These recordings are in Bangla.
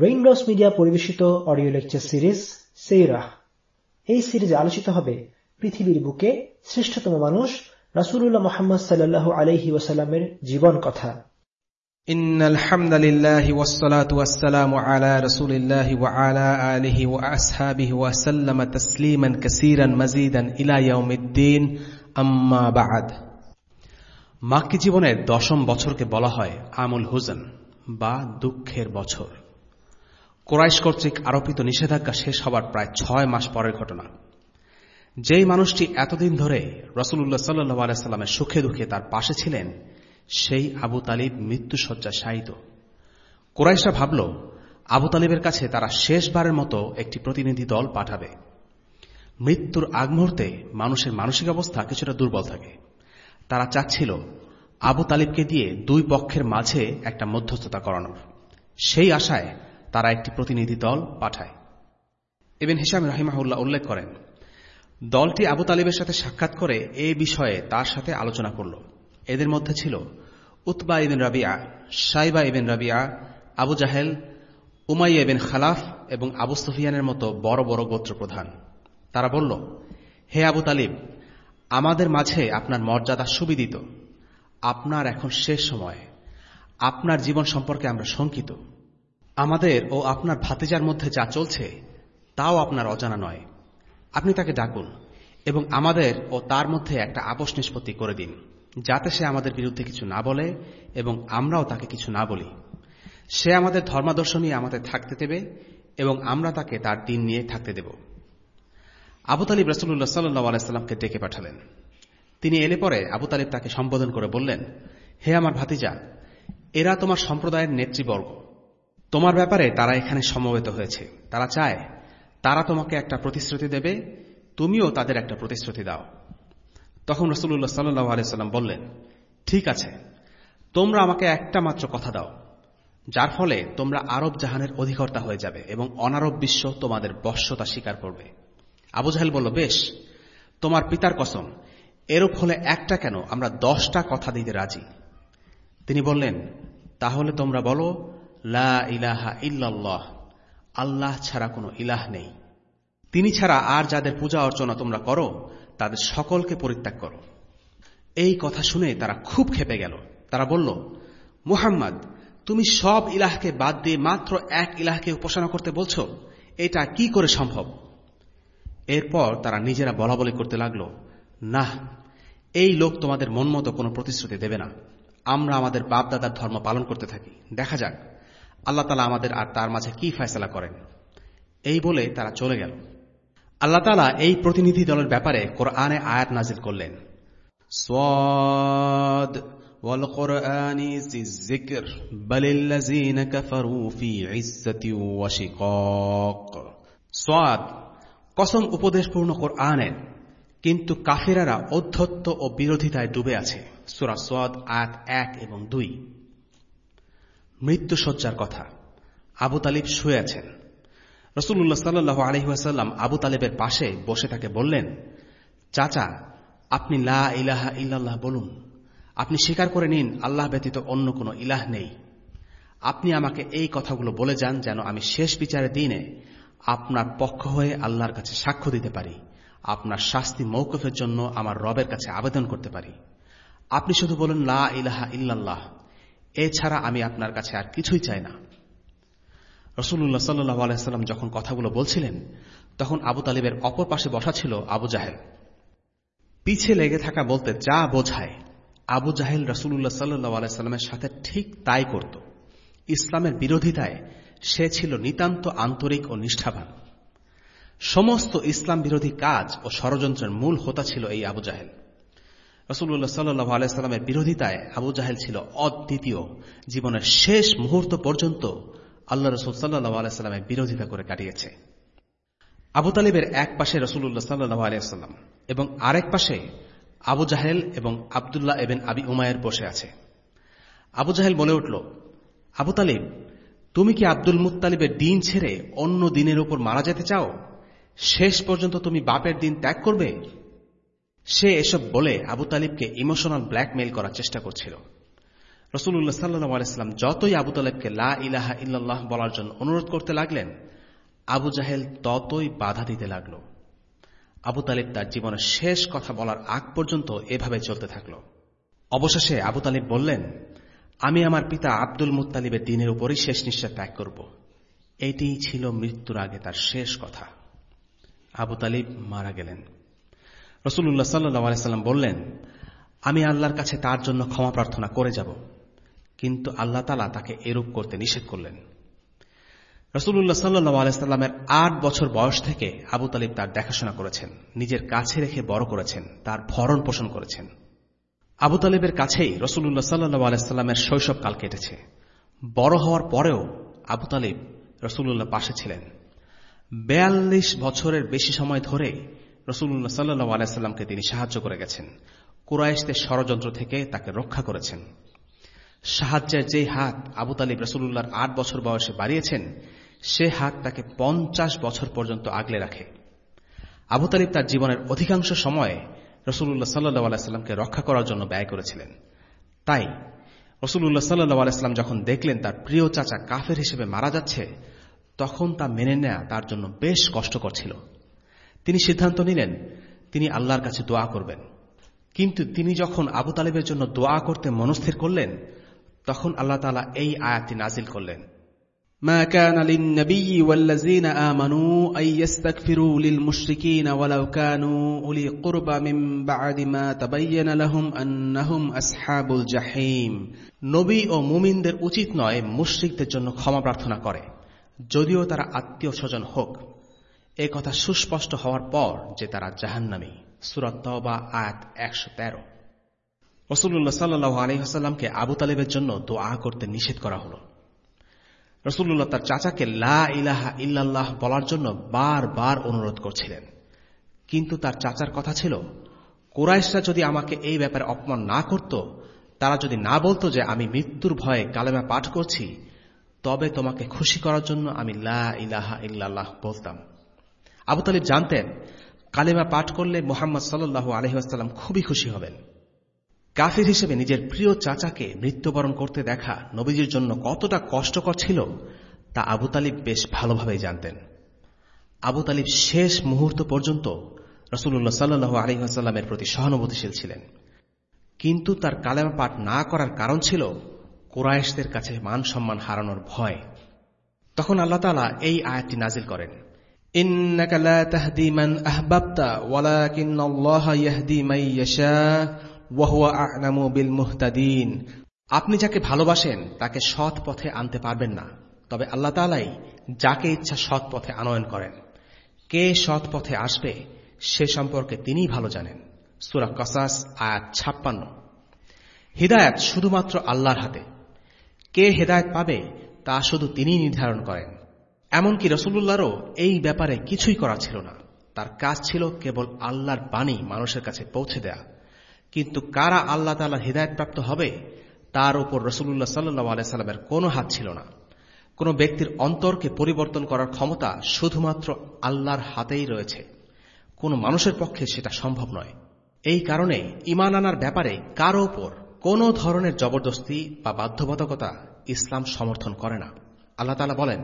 রেইনড্রপস মিডিয়া পরিবেশিত অডিও লেকচার সিরিজ সেইরাহ এই সিরিজে আলোচিত হবে পৃথিবীর বুকে শ্রেষ্ঠতম মানুষ রাসূলুল্লাহ মুহাম্মদ সাল্লাল্লাহু আলাইহি ওয়াসাল্লামের জীবন কথা إن الحمد لله والصلاة والسلام على رسول الله وعلى آله وأصحابه وسلم تسليما كثيرا مزيدا إلى يوم الدين أما بعد মাক্কি জীবনের দশম বছরকে বলা হয় আমুল হুজন বা দুঃখের বছর কোরাইশ কর্তৃক আরোপিত নিষেধাজ্ঞা শেষ হবার প্রায় ছয় মাস পরের ঘটনা। যেই মানুষটি এতদিন ধরে রসুল্লাহ সাল্লু আলাইস্লামের সুখে দুঃখে তার পাশে ছিলেন, সেই আবু তালিব মৃত্যুসজ্জা শায়িত। কোরাইশরা ভাবল, আবু তালিবের কাছে তারা শেষবারের মতো একটি প্রতিনিধি দল পাঠাবে। মৃত্যুর আগ মুহূর্তে মানুষের মানসিক অবস্থা কিছুটা দুর্বল থাকে। তারা চাচ্ছিল, আবু তালিবকে দিয়ে দুই পক্ষের মাঝে একটা মধ্যস্থতা করানোর। সেই আশায় তারা একটি প্রতিনিধি দল পাঠায়। এবেন হিসাম রাহিমাহুল্লাহ উল্লেখ করেন, দলটি আবু তালিবের সাথে সাক্ষাৎ করে এ বিষয়ে তার সাথে আলোচনা করল। এদের মধ্যে ছিল উতবা ইবেন রাবিয়া সাইবা ইবেন রাবিয়া, আবু জাহেল উমাই এবেন খালাফ এবং আবু সুফিয়ানের মতো বড় বড় গোত্র প্রধান তারা বলল, হে আবু তালিব, আমাদের মাঝে আপনার মর্যাদা সুবিদিত। আপনার এখন শেষ সময়। আপনার জীবন সম্পর্কে আমরা শঙ্কিত। আমাদের ও আপনার ভাতিজার মধ্যে যা চলছে, তাও আপনার অজানা নয়। আপনি তাকে ডাকুন এবং আমাদের ও তার মধ্যে একটা আপোষ নিষ্পত্তি করে দিন, যাতে সে আমাদের বিরুদ্ধে কিছু না বলে এবং আমরাও তাকে কিছু না বলি। সে আমাদের ধর্মাদর্শ নিয়ে আমাদের থাকতে দেবে এবং আমরা তাকে তার দিন নিয়ে থাকতে দেব। আবু তালিব রসুল্লাহ সাল্লাহ আলাইস্লামকে ডেকে পাঠালেন। তিনি এলে পরে আবু তালিব তাকে সম্বোধন করে বললেন, হে আমার ভাতিজা, এরা তোমার সম্প্রদায়ের নেতৃবর্গ। তোমার ব্যাপারে তারা এখানে সমবেত হয়েছে। তারা চায়, তারা তোমাকে একটা প্রতিশ্রুতি দেবে, তুমিও তাদের একটা প্রতিশ্রুতি দাও। তখন রসুল্লাহ সাল্লাহ আলাইসাল্লাম বললেন, ঠিক আছে, তোমরা আমাকে একটা মাত্র কথা দাও, যার ফলে তোমরা আরব জাহানের অধিকর্তা হয়ে যাবে এবং অনারব বিশ্ব তোমাদের বশ্যতা স্বীকার করবে। আবু জাহেল বলল, বেশ, তোমার পিতার কসম, এরূপ হলে একটা কেন? আমরা দশটা কথা দিতে রাজি। তিনি বললেন, তাহলে তোমরা বলো লা ইলাহা ইল্লাল্লাহ। আল্লাহ ছাড়া কোনো ইলাহ নেই। তিনি ছাড়া আর যাদের পূজা অর্চনা তোমরা করো, তাদের সকলকে পরিত্যাগ করো। এই কথা শুনে তারা খুব খেপে গেল। তারা বলল, মুহাম্মদ, তুমি সব ইলাহকে বাদ দিয়ে মাত্র এক ইলাহকে উপাসনা করতে বলছ? এটা কি করে সম্ভব? এরপর তারা নিজেরা বলা বলি করতে লাগল না এই লোক তোমাদের মন মতো কোনো প্রতিশ্রুতি দেবে না। আমরা আমাদের বাপদাদার ধর্ম পালন করতে থাকি। দেখা যাক। আল্লাহ তালা আমাদের আর তার মাঝে কি ফয়সলা করেন এই বলে তারা চলে গেল আল্লাহ তালা এই প্রতিনিধি দলের ব্যাপারে কোরআনে আয়াত নাজিল করলেন সোয়াদ والقرآن ذي الذكر بل الذين كفروا في عزة وشقاق সোয়াদ কসম উপদেশপূর্ণ কোরআনের কিন্তু কাফেরারা অধ্যত্ত ও বিরোধিতায় ডুবে আছে সুরা সোয়াদ আয়াত এক এবং দুই মৃত্যুসজ্জার কথা। আবু তালিব শুয়ে আছেন। রসুল্লাহ সাল্লু আলহিহাসাল্লাম আবু তালেবের পাশে বসে তাকে বললেন, চাচা, আপনি লা ইলাহা ইল্লাল্লাহ বলুন। আপনি স্বীকার করে নিন, আল্লাহ ব্যতীত অন্য কোনো ইলাহ নেই। আপনি আমাকে এই কথাগুলো বলে যান যেন আমি শেষ বিচারের দিনে আপনার পক্ষ হয়ে আল্লাহর কাছে সাক্ষ্য দিতে পারি। আপনার শাস্তি মৌকফের জন্য আমার রবের কাছে আবেদন করতে পারি। আপনি শুধু বলুন, লা ইলাহা ইল্লাল্লাহ। এছাড়া আমি আপনার কাছে আর কিছুই চাই না। রসুল্লাহ সাল্লু আলাইস্লাম যখন কথাগুলো বলছিলেন, তখন আবু তালিবের অপর পাশে বসা ছিল আবু জাহেল। পিছে লেগে থাকা বলতে যা বোঝায়, আবু জাহেল রসুল্লাহ সাল্লু আলাইস্লামের সাথে ঠিক তাই করত। ইসলামের বিরোধিতায় সে ছিল নিতান্ত আন্তরিক ও নিষ্ঠাবান। সমস্ত ইসলাম বিরোধী কাজ ও ষড়যন্ত্রের মূল হোতা ছিল এই আবু জাহেল। রসুল্লাহ সাল্লু আলাইস্লামের বিরোধিতায় আবু জাহেল ছিল অদ্বিতীয়। জীবনের শেষ মুহূর্ত পর্যন্ত আল্লাহ রসুল সাল্লাহ আলাইস্লামের বিরোধিতা করে কাটিয়েছে। আবু তালিবের এক পাশে রসুল্লাহ সাল্লাহ আলিয়াল্লাম এবং আরেক পাশে আবু জাহেল এবং আবদুল্লাহ এবেন আবি উমায়ের বসে আছে। আবু জাহেল বলে উঠল, আবু তালিব, তুমি কি আব্দুল মুতালিবের দিন ছেড়ে অন্য দিনের উপর মারা যেতে চাও? শেষ পর্যন্ত তুমি বাপের দিন ত্যাগ করবে? সে এসব বলে আবু তালিবকে ইমোশনাল ব্ল্যাকমেইল করার চেষ্টা করছিল। রসুল্লাহ সাল্লাহ আলাইস্লাম যতই আবু তালেবকে লা ইলাহা ইল্লাল্লাহ বলার জন্য অনুরোধ করতে লাগলেন, আবু জাহেল ততই বাধা দিতে লাগল। আবু তালিব তার জীবনের শেষ কথা বলার আগ পর্যন্ত এভাবে চলতে থাকল। অবশেষে আবু তালিব বললেন, আমি আমার পিতা আব্দুল মুতালিবের দিনের উপরই শেষ নিঃশ্বাস ত্যাগ করব। এটিই ছিল মৃত্যুর আগে তার শেষ কথা। আবু তালিব মারা গেলেন। রসুল্লাহ সাল্লাম বললেন, আমি আল্লাহর কাছে তার জন্য ক্ষমা প্রার্থনা করে যাব, কিন্তু আল্লাহ তালা তাকে এরূপ করতে নিষেধ করলেন। রসুল্লাহ সাল্লু আলাইস্লামের আট বছর বয়স থেকে আবু তালিব তার দেখাশোনা করেছেন, নিজের কাছে রেখে বড় করেছেন, তার ভরণ পোষণ করেছেন। আবু তালিবের কাছেই রসুল্লাহ সাল্লু আলাইস্লামের শৈশবকাল কেটেছে। বড় হওয়ার পরেও আবু তালিব রসুল্লাহ পাশে ছিলেন। বেয়াল্লিশ বছরের বেশি সময় ধরে রসুল্লাহ সাল্লু আলাইস্লামকে তিনি সাহায্য করে গেছেন। কুরাইশদের ষড়যন্ত্র থেকে তাকে রক্ষা করেছেন। সাহায্যের যে হাত আবু তালিব রসুল্লাহর আট বছর বয়সে বাড়িয়েছেন, সে হাত তাকে পঞ্চাশ বছর পর্যন্ত আগলে রাখে। আবু তালিব তার জীবনের অধিকাংশ সময়ে রসুল্লাহ সাল্লু আলাইস্লামকে রক্ষা করার জন্য ব্যয় করেছিলেন। তাই রসুল্লাহ সাল্লু আলাইস্লাম যখন দেখলেন তার প্রিয় চাচা কাফের হিসেবে মারা যাচ্ছে, তখন তা মেনে নেয়া তার জন্য বেশ কষ্টকর ছিল। তিনি সিদ্ধান্ত নিলেন তিনি আল্লাহর কাছে দোয়া করবেন কিন্তু তিনি যখন আবু তালিবের জন্য দোয়া করতে মনস্থির করলেন তখন আল্লাহ তালা এই আয়াতটি নাজিল করলেন ما كان للنبي والذين آمنوا أن يستغفروا للمشركين ولو كانوا أولي قربى من بعد ما تبين لهم أنهم أصحاب الجحيم নবী ও মুমিনদের উচিত নয় মুশ্রিকদের জন্য ক্ষমা প্রার্থনা করে যদিও তারা আত্মীয় স্বজন হোক এ কথা সুস্পষ্ট হওয়ার পর যে তারা জাহান্নামী। সুরত বা আয়াত একশো তেরো। রসুল্লাহ সাল্লু আলহিহাস্লামকে আবু তালেবের জন্য দোয়া করতে নিষেধ করা হল। রসুল্লাহ তার চাচাকে লা ইলাহা ইল্লাল্লাহ বলার জন্য বার বার অনুরোধ করছিলেন। কিন্তু তার চাচার কথা ছিল, কোরাইশরা যদি আমাকে এই ব্যাপারে অপমান না করত, তারা যদি না বলতো যে আমি মৃত্যুর ভয়ে কালেমা পাঠ করছি, তবে তোমাকে খুশি করার জন্য আমি লা ইলাহা ইল্লাল্লাহ বলতাম। আবু তালিব জানতেন, কালেমা পাঠ করলে মোহাম্মদ সাল্লু আলহিহাস্লাম খুবই খুশি হবেন। কাফির হিসেবে নিজের প্রিয় চাচাকে মৃত্যুবরণ করতে দেখা নবীজির জন্য কতটা কষ্টকর ছিল, তা আবু তালিব বেশ ভালোভাবেই জানতেন। আবু তালিব শেষ মুহূর্ত পর্যন্ত রসুল্লাহ সাল্লু আলহিহাস্লামের প্রতি সহানুভূতিশীল ছিলেন। কিন্তু তার কালেমা পাঠ না করার কারণ ছিল কোরআশদের কাছে মান সম্মান হারানোর ভয়। তখন আল্লাহ তালা এই আয়াতটি নাজিল করেন। إنك لا تهدي من أحببت ولكن الله يهدي من يشاء وهو أعلم بالمهتدين আপনি যাকে ভালোবাসেন তাকে সৎ পথে আনতে পারবেন না তবে আল্লাহ তালাই যাকে ইচ্ছা সৎ পথে আনয়ন করেন কে সৎ পথে আসবে সে সম্পর্কে তিনিই ভালো জানেন সুরা কসাস আয়াত ছাপ্পান্ন হৃদায়ত শুধুমাত্র আল্লাহর হাতে কে হেদায়ত পাবে তা শুধু তিনিই নির্ধারণ করেন এমনকি রসুল্লাহরও এই ব্যাপারে কিছুই করা ছিল না। তার কাজ ছিল কেবল আল্লাহর বাণী মানুষের কাছে পৌঁছে দেয়া। কিন্তু কারা আল্লাহ তাল্লাহ হৃদায়তপ্রাপ্ত হবে, তার উপর রসুল্লাহ সাল্লু আলাইস্লামের কোনো হাত ছিল না। কোন ব্যক্তির অন্তরকে পরিবর্তন করার ক্ষমতা শুধুমাত্র আল্লাহর হাতেই রয়েছে। কোনো মানুষের পক্ষে সেটা সম্ভব নয়। এই কারণে ইমান আনার ব্যাপারে কারও ওপর কোনো ধরনের জবরদস্তি বা বাধ্যবাধকতা ইসলাম সমর্থন করে না। আল্লাহ তালা বলেন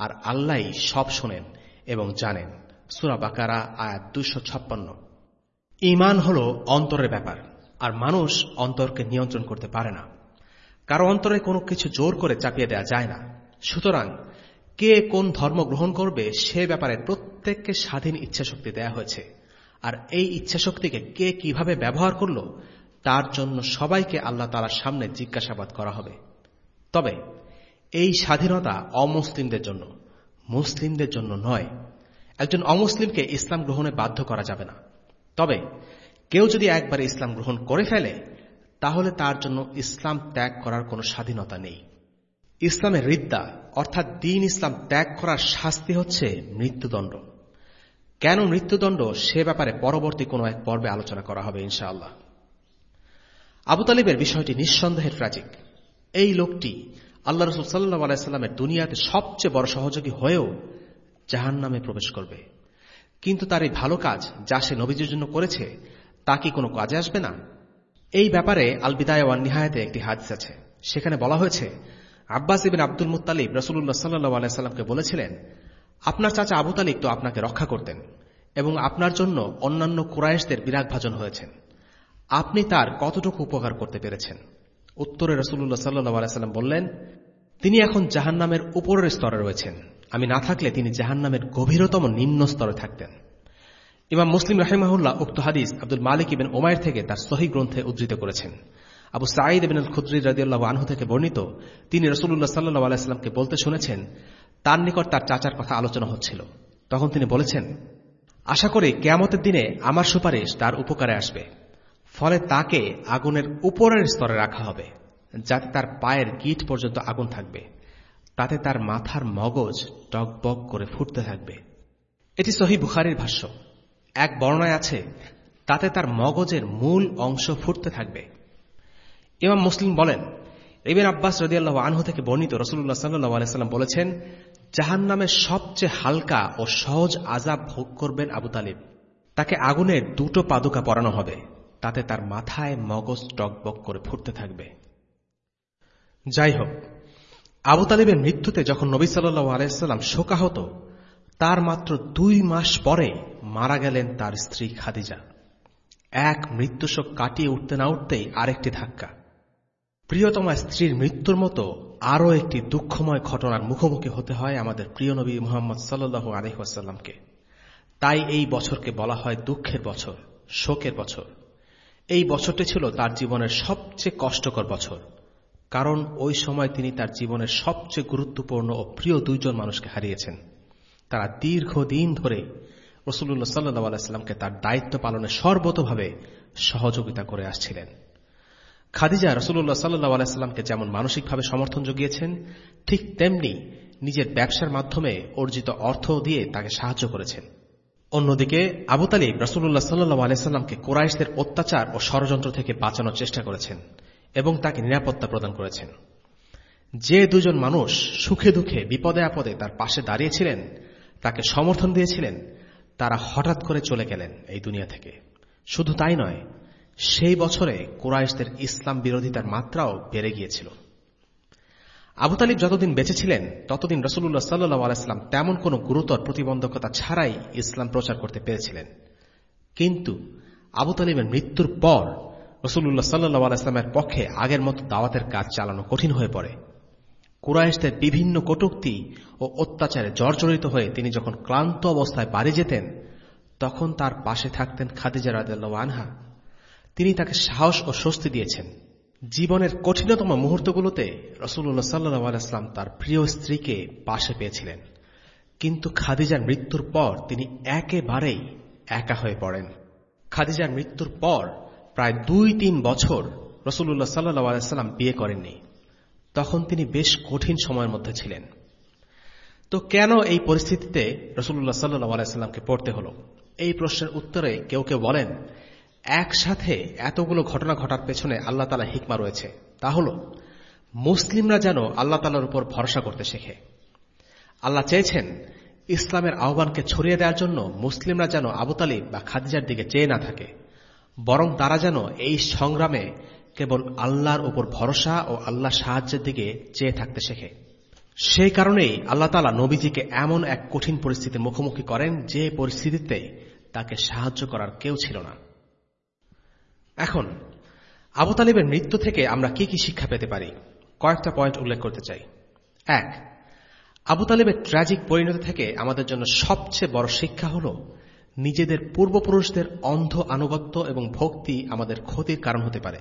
আর আল্লাহ সব শোনেন এবং জানেন। সুরা বাকারা, আয়াত দুশো ছাপ্পান্ন। ইমান হল অন্তরের ব্যাপার, আর মানুষ অন্তরকে নিয়ন্ত্রণ করতে পারে না। কারও অন্তরে কোনো কিছু জোর করে চাপিয়ে দেওয়া যায় না। সুতরাং কে কোন ধর্ম গ্রহণ করবে সে ব্যাপারে প্রত্যেককে স্বাধীন ইচ্ছাশক্তি দেয়া হয়েছে। আর এই ইচ্ছাশক্তিকে কে কীভাবে ব্যবহার করল, তার জন্য সবাইকে আল্লাহ তালার সামনে জিজ্ঞাসাবাদ করা হবে। তবে এই স্বাধীনতা অমুসলিমদের জন্য, মুসলিমদের জন্য নয়। একজন অমুসলিমকে ইসলাম গ্রহণে বাধ্য করা যাবে না। তবে কেউ যদি একবার ইসলাম গ্রহণ করে ফেলে, তাহলে তার জন্য ইসলাম ত্যাগ করার কোনো স্বাধীনতা নেই। ইসলামের রিদ্দা, অর্থাৎ দিন ইসলাম ত্যাগ করার শাস্তি হচ্ছে মৃত্যুদণ্ড। কেন মৃত্যুদণ্ড? সে ব্যাপারে পরবর্তী কোনো এক পর্বে আলোচনা করা হবে ইনশাআল্লাহ। আবু তালিবের বিষয়টি নিঃসন্দেহে ট্র্যাজিক এই লোকটি আল্লাহ রসুল সাল্লাহ আলাইস্লামের দুনিয়াতে সবচেয়ে বড় সহযোগী হয়েও জাহান নামে প্রবেশ করবে। কিন্তু তার এই ভালো কাজ যা সে নবীজির জন্য করেছে, তা কি কোনো কাজে আসবে না? এই ব্যাপারে আলবিদায় ওয়ান নিহায়তে একটি হাদিস আছে। সেখানে বলা হয়েছে, আব্বাস ইবিন আব্দুল মুতালিব রসুল্লাহ সাল্লাহ আলাইস্লামকে বলেছিলেন, আপনার চাচা আবু তালিব তো আপনাকে রক্ষা করতেন এবং আপনার জন্য অন্যান্য কুরায়েশদের বিরাগ ভাজন হয়েছেন। আপনি তার কতটুকু উপকার করতে পেরেছেন? উত্তরে রসুল্লাহ সাল্লাহ আলাইস্লাম বললেন, তিনি এখন জাহান্নামের উপরের স্তরে রয়েছেন। আমি না থাকলে তিনি জাহান্নামের গভীরতম নিম্ন স্তরে থাকতেন। ইমাম মুসলিম রাহিমাহুল্লাহ উক্ত হাদিস আব্দুল মালিক ইবেন ওমায়ের থেকে তার সহি গ্রন্থে উদ্ধৃত করেছেন। আবু সাঈদ ইবিন খুদ্রি রাজিউল্লাহ আনহু থেকে বর্ণিত, তিনি রসুল্লাহ সাল্লাহ আলাইস্লামকে বলতে শুনেছেন, তার নিকট তার চাচার কথা আলোচনা হচ্ছিল। তখন তিনি বলেছেন, আশা করি কেয়ামতের দিনে আমার সুপারিশ তার উপকারে আসবে। ফলে তাকে আগুনের উপরের স্তরে রাখা হবে, যাতে তার পায়ের গিট পর্যন্ত আগুন থাকবে। তাতে তার মাথার মগজ টকবক করে ফুটতে থাকবে। এটি সহি বুখারির ভাষ্য। এক বর্ণায় আছে, তাতে তার মগজের মূল অংশ ফুটতে থাকবে। ইমাম মুসলিম বলেন, ইবেন আব্বাস রদিয়াল্লাহ আনহু থেকে বর্ণিত রসুল্লাহ সাল্লাহ আলাইসাল্লাম বলেছেন জাহান নামের সবচেয়ে হালকা ও সহজ আজাব ভোগ করবেন আবু তালিব। তাকে আগুনের দুটো পাদুকা পরানো হবে। তাতে তার মাথায় মগজ টকবক করে ফুটতে থাকবে। যাই হোক আবু তালিবের মৃত্যুতে যখন নবী সাল্লু আলাইসাল্লাম শোকাহত, তার মাত্র দুই মাস পরে মারা গেলেন তার স্ত্রী খাদিজা। এক মৃত্যুশোক কাটিয়ে উঠতে না উঠতেই আরেকটি ধাক্কা। প্রিয়তমা স্ত্রীর মৃত্যুর মতো আরও একটি দুঃখময় ঘটনার মুখোমুখি হতে হয় আমাদের প্রিয় নবী মোহাম্মদ সাল্লু আলহিহাসাল্লামকে তাই এই বছরকে বলা হয় দুঃখের বছর, শোকের বছর। এই বছরটি ছিল তার জীবনের সবচেয়ে কষ্টকর বছর। কারণ ওই সময় তিনি তার জীবনের সবচেয়ে গুরুত্বপূর্ণ ও প্রিয় দুইজন মানুষকে হারিয়েছেন। তারা দীর্ঘদিন ধরে রসুল্লাহ সাল্লাহ আলাইস্লামকে তার দায়িত্ব পালনে সর্বতভাবে সহযোগিতা করে আসছিলেন। খাদিজা রসুল্লাহ সাল্লাহ আলাইস্লামকে যেমন মানসিকভাবে সমর্থন জুগিয়েছেন, ঠিক তেমনি নিজের ব্যবসার মাধ্যমে অর্জিত অর্থ দিয়ে তাকে সাহায্য করেছেন। অন্যদিকে আবু তালিব রসুল্লাহ সাল্লাহ আলাইস্লামকে কোরাইশদের অত্যাচার ও ষড়যন্ত্র থেকে বাঁচানোর চেষ্টা করেছেন এবং তাকে নিরাপত্তা প্রদান করেছেন। যে দুজন মানুষ সুখে দুঃখে, বিপদে আপদে তার পাশে দাঁড়িয়েছিলেন, তাকে সমর্থন দিয়েছিলেন, তারা হঠাৎ করে চলে গেলেন এই দুনিয়া থেকে। শুধু তাই নয়, সেই বছরে কোরাইশদের ইসলাম বিরোধিতার মাত্রাও বেড়ে গিয়েছিল। আবু তালিব যতদিন বেঁচে ছিলেন, ততদিন রসুল্লাহ সাল্লু আলাইস্লাম তেমন কোনো গুরুতর প্রতিবন্ধকতা ছাড়াই ইসলাম প্রচার করতে পেরেছিলেন। কিন্তু আবু তালিবের মৃত্যুর পর রসুল্লাহ সাল্লু আলাইস্লামের পক্ষে আগের মতো দাওয়াতের কাজ চালানো কঠিন হয়ে পড়ে। কুরাইশদের বিভিন্ন কটুক্তি ও অত্যাচারে জর্জরিত হয়ে তিনি যখন ক্লান্ত অবস্থায় বাড়ি যেতেন, তখন তার পাশে থাকতেন খাদিজা রাদিয়াল্লাহু আনহা। তিনি তাকে সাহস ও স্বস্তি দিয়েছেন। জীবনের কঠিনতম মুহূর্তগুলোতে রসুল্লাহ সাল্লাহ আলাইসলাম তার প্রিয় স্ত্রীকে পাশে পেয়েছিলেন। কিন্তু খাদিজার মৃত্যুর পর তিনি একেবারেই একা হয়ে পড়েন। খাদিজার মৃত্যুর পর প্রায় দুই তিন বছর রসুল্লাহ সাল্লাহ আলাইসাল্লাম বিয়ে করেননি। তখন তিনি বেশ কঠিন সময়ের মধ্যে ছিলেন। তো কেন এই পরিস্থিতিতে রসুল্লাহ সাল্লাহ আলাইসাল্লামকে পড়তে হল? এই প্রশ্নের উত্তরে কেউ কেউ বলেন একসাথে এতগুলো ঘটনা ঘটার পেছনে আল্লাহ তালা হিকমা রয়েছে। তা হল, মুসলিমরা যেন আল্লাহ তালার উপর ভরসা করতে শেখে। আল্লাহ চেয়েছেন ইসলামের আহ্বানকে ছড়িয়ে দেওয়ার জন্য মুসলিমরা যেন আবু তালিব বা খাদিজার দিকে চেয়ে না থাকে, বরং তারা যেন এই সংগ্রামে কেবল আল্লাহর উপর ভরসা ও আল্লাহ সাহায্যের দিকে চেয়ে থাকতে শেখে। সেই কারণেই আল্লাহ তালা নবীজিকে এমন এক কঠিন পরিস্থিতির মুখোমুখি করেন যে পরিস্থিতিতে তাকে সাহায্য করার কেউ ছিল না। এখন, আবু তালিবের মৃত্যু থেকে আমরা কি কি শিক্ষা পেতে পারি? কয়েকটা পয়েন্ট উল্লেখ করতে চাই। এক, আবু তালিবের ট্র্যাজিক পরিণতি থেকে আমাদের জন্য সবচেয়ে বড় শিক্ষা হল নিজেদের পূর্বপুরুষদের অন্ধ আনুগত্য এবং ভক্তি আমাদের ক্ষতির কারণ হতে পারে।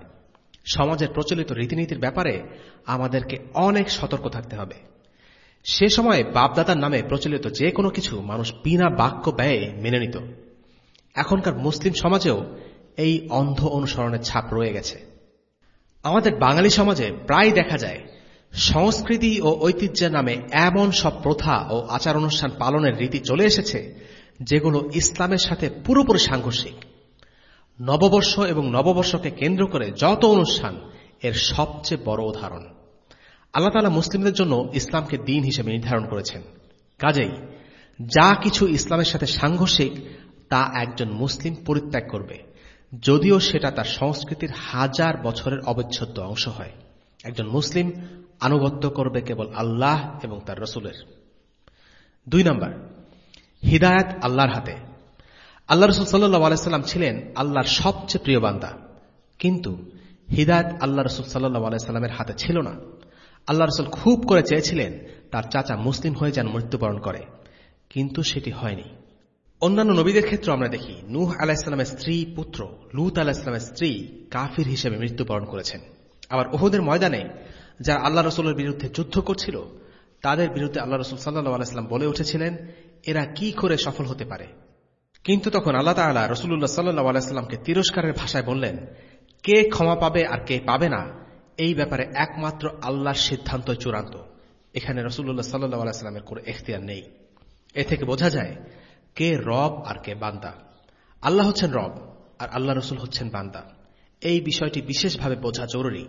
সমাজের প্রচলিত রীতিনীতির ব্যাপারে আমাদেরকে অনেক সতর্ক থাকতে হবে। সে সময়ে বাপদাদার নামে প্রচলিত যে কোনো কিছু মানুষ বিনা বাক্য ব্যয়ে মেনে নিত। এখনকার মুসলিম সমাজেও এই অন্ধ অনুসরণের ছাপ রয়ে গেছে। আমাদের বাঙালি সমাজে প্রায় দেখা যায়, সংস্কৃতি ও ঐতিহ্যের নামে এমন সব প্রথা ও আচার অনুষ্ঠান পালনের রীতি চলে এসেছে, যেগুলো ইসলামের সাথে পুরোপুরি সাংঘর্ষিক। নববর্ষ এবং নববর্ষকে কেন্দ্র করে যত অনুষ্ঠান, এর সবচেয়ে বড় উদাহরণ। আল্লাহ তালা মুসলিমদের জন্য ইসলামকে দিন হিসেবে নির্ধারণ করেছেন। কাজেই, যা কিছু ইসলামের সাথে সাংঘর্ষিক, তা একজন মুসলিম পরিত্যাগ করবে। যদিও সেটা তার সংস্কৃতির হাজার বছরের অবিচ্ছেদ্য অংশ হয়। একজন মুসলিম আনুগত্য করবে কেবল আল্লাহ এবং তার রসুলের। দুই নম্বর, হিদায়ত আল্লাহর হাতে। আল্লাহ রসুল সাল্লাহ আলাইসাল্লাম ছিলেন আল্লাহর সবচেয়ে প্রিয় বান্দা। কিন্তু হিদায়ত আল্লাহ রসুল সাল্লাহ আলাইস্লামের হাতে ছিল না। আল্লাহ রসুল খুব করে চেয়েছিলেন তার চাচা মুসলিম হয়ে যেন মৃত্যুবরণ করে। কিন্তু সেটি হয়নি। অন্যান্য নবীদের ক্ষেত্রে আমরা দেখি, নূহ আলাহিসামের স্ত্রী পুত্র, লুত আলাহিসামের স্ত্রী কাফির হিসেবে মৃত্যুবরণ করেছেন। আবার ওহুদের ময়দানে যারা আল্লাহ রসুলের বিরুদ্ধে যুদ্ধ করছিল, তাদের বিরুদ্ধে আল্লাহ রসুল সাল্লাহ আলাইস্লাম বলে উঠেছিলেন, এরা কি করে সফল হতে পারে? কিন্তু তখন আল্লাহ তালা রসুল্লাহ সাল্লাহ আলাইস্লামকে তিরস্কারের ভাষায় বললেন, কে ক্ষমা পাবে আর কে পাবে না, এই ব্যাপারে একমাত্র আল্লাহর সিদ্ধান্ত চূড়ান্ত। এখানে রসুল্লাহ সাল্লাহ আলাইস্লামের কোনো এখতিয়ার নেই। এ থেকে বোঝা যায় কে রব আর কে বান্দা? আল্লাহ হচ্ছেন রব আর আল্লাহ রসুল হচ্ছেন বান্দা। এই বিষয়টি বিশেষভাবে বোঝা জরুরি।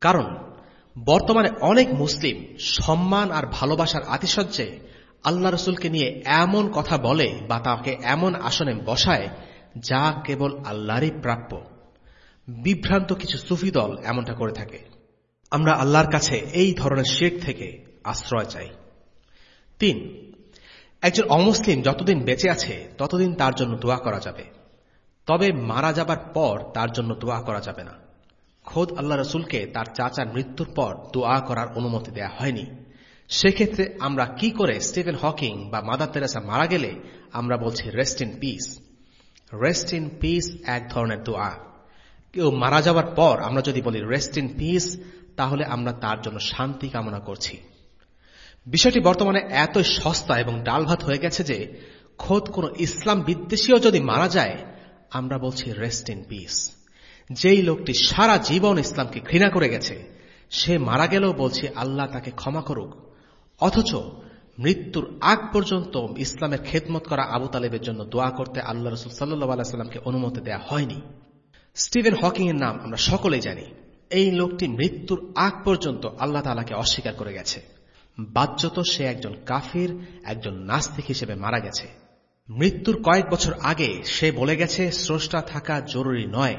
কারণ বর্তমানে অনেক মুসলিম সম্মান আর ভালোবাসার আতিশয্যে আল্লাহ রসুলকে নিয়ে এমন কথা বলে বা তাকে এমন আসনে বসায় যা কেবল আল্লাহরই প্রাপ্য। বিভ্রান্ত কিছু সুফি দল এমনটা করে থাকে। আমরা আল্লাহর কাছে এই ধরনের শেখ থেকে আশ্রয় চাই। তিন একজন অমুসলিম যতদিন বেঁচে আছে, ততদিন তার জন্য দোয়া করা যাবে। তবে মারা যাবার পর তার জন্য দোয়া করা যাবে না। খোদ আল্লাহ রসুলকে তার চাচার মৃত্যুর পর দোয়া করার অনুমতি দেয়া হয়নি। সেক্ষেত্রে আমরা কি করে স্টিফেন হকিং বা মাদার তেরেসা মারা গেলে আমরা বলছি rest in peace. Rest in peace এক ধরনের দোয়া। কেউ মারা যাওয়ার পর আমরা যদি বলি রেস্ট ইন পিস, তাহলে আমরা তার জন্য শান্তি কামনা করছি। বিষয়টি বর্তমানে এত সস্তা এবং ডাল ভাত হয়ে গেছে যে খোদ কোন ইসলাম বিদ্বেষীও যদি মারা যায়, আমরা বলছি রেস্ট ইন পিস যেই লোকটি সারা জীবন ইসলামকে ঘৃণা করে গেছে, সে মারা গেলেও বলছে আল্লাহ তাকে ক্ষমা করুক। অথচ মৃত্যুর আগ পর্যন্ত ইসলামের খেদমত করা আবু তালেবের জন্য দোয়া করতে আল্লাহ রসুল সাল্লাহ আলাইস্লামকে অনুমতি দেওয়া হয়নি। স্টিভেন হকিং এর নাম আমরা সকলেই জানি। এই লোকটি মৃত্যুর আগ পর্যন্ত আল্লাহ তালাকে অস্বীকার করে গেছে। বাহ্যত সে একজন কাফির, একজন নাস্তিক হিসেবে মারা গেছে। মৃত্যুর কয়েক বছর আগে সে বলে গেছে, স্রষ্টা থাকা জরুরি নয়।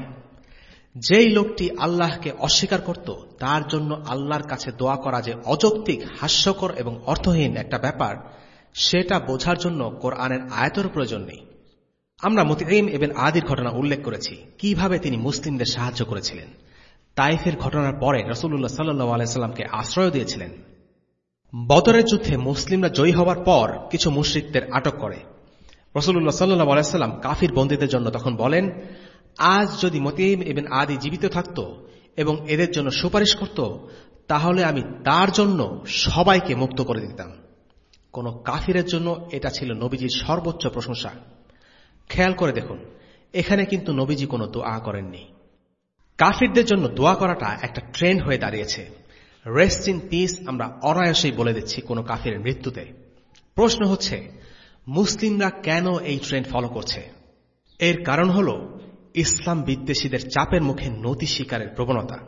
যেই লোকটি আল্লাহকে অস্বীকার করত, তার জন্য আল্লাহর কাছে দোয়া করা যে অযৌক্তিক, হাস্যকর এবং অর্থহীন একটা ব্যাপার, সেটা বোঝার জন্য কোরআনের আয়তর প্রয়োজন নেই। আমরা মতিম এবং আদির ঘটনা উল্লেখ করেছি, কীভাবে তিনি মুসলিমদের সাহায্য করেছিলেন। তাইফের ঘটনার পরে রসুল্লাহ সাল্লু আলাইস্লামকে আশ্রয় দিয়েছিলেন। বদরের যুদ্ধে মুসলিমরা জয়ী হওয়ার পর কিছু মুশ্রিকদের আটক করে। রসুল্লাহ সাল্লু আলাইস্লাম কাফির বন্দীদের জন্য তখন বলেন, আজ যদি মতিম এবং আদি জীবিত থাকত এবং এদের জন্য সুপারিশ করত, তাহলে আমি তার জন্য সবাইকে মুক্ত করে দিতাম। কোন কাফিরের জন্য এটা ছিল নবীজির সর্বোচ্চ প্রশংসা। খেয়াল করে দেখুন, এখানে কিন্তু নবীজি কোনো দোয়া করেননি। কাফিরদের জন্য দোয়া করাটা একটা ট্রেন্ড হয়ে দাঁড়িয়েছে। রেস্ট ইন পিস আমরা অনায়াসেই বলে দিচ্ছি কোনো কাফিরের মৃত্যুতে। প্রশ্ন হচ্ছে, মুসলিমরা কেন এই ট্রেন্ড ফলো করছে? এর কারণ হল, ইসলাম বিদ্বেষীদের চাপের মুখে নতি শিকারের প্রবণতা।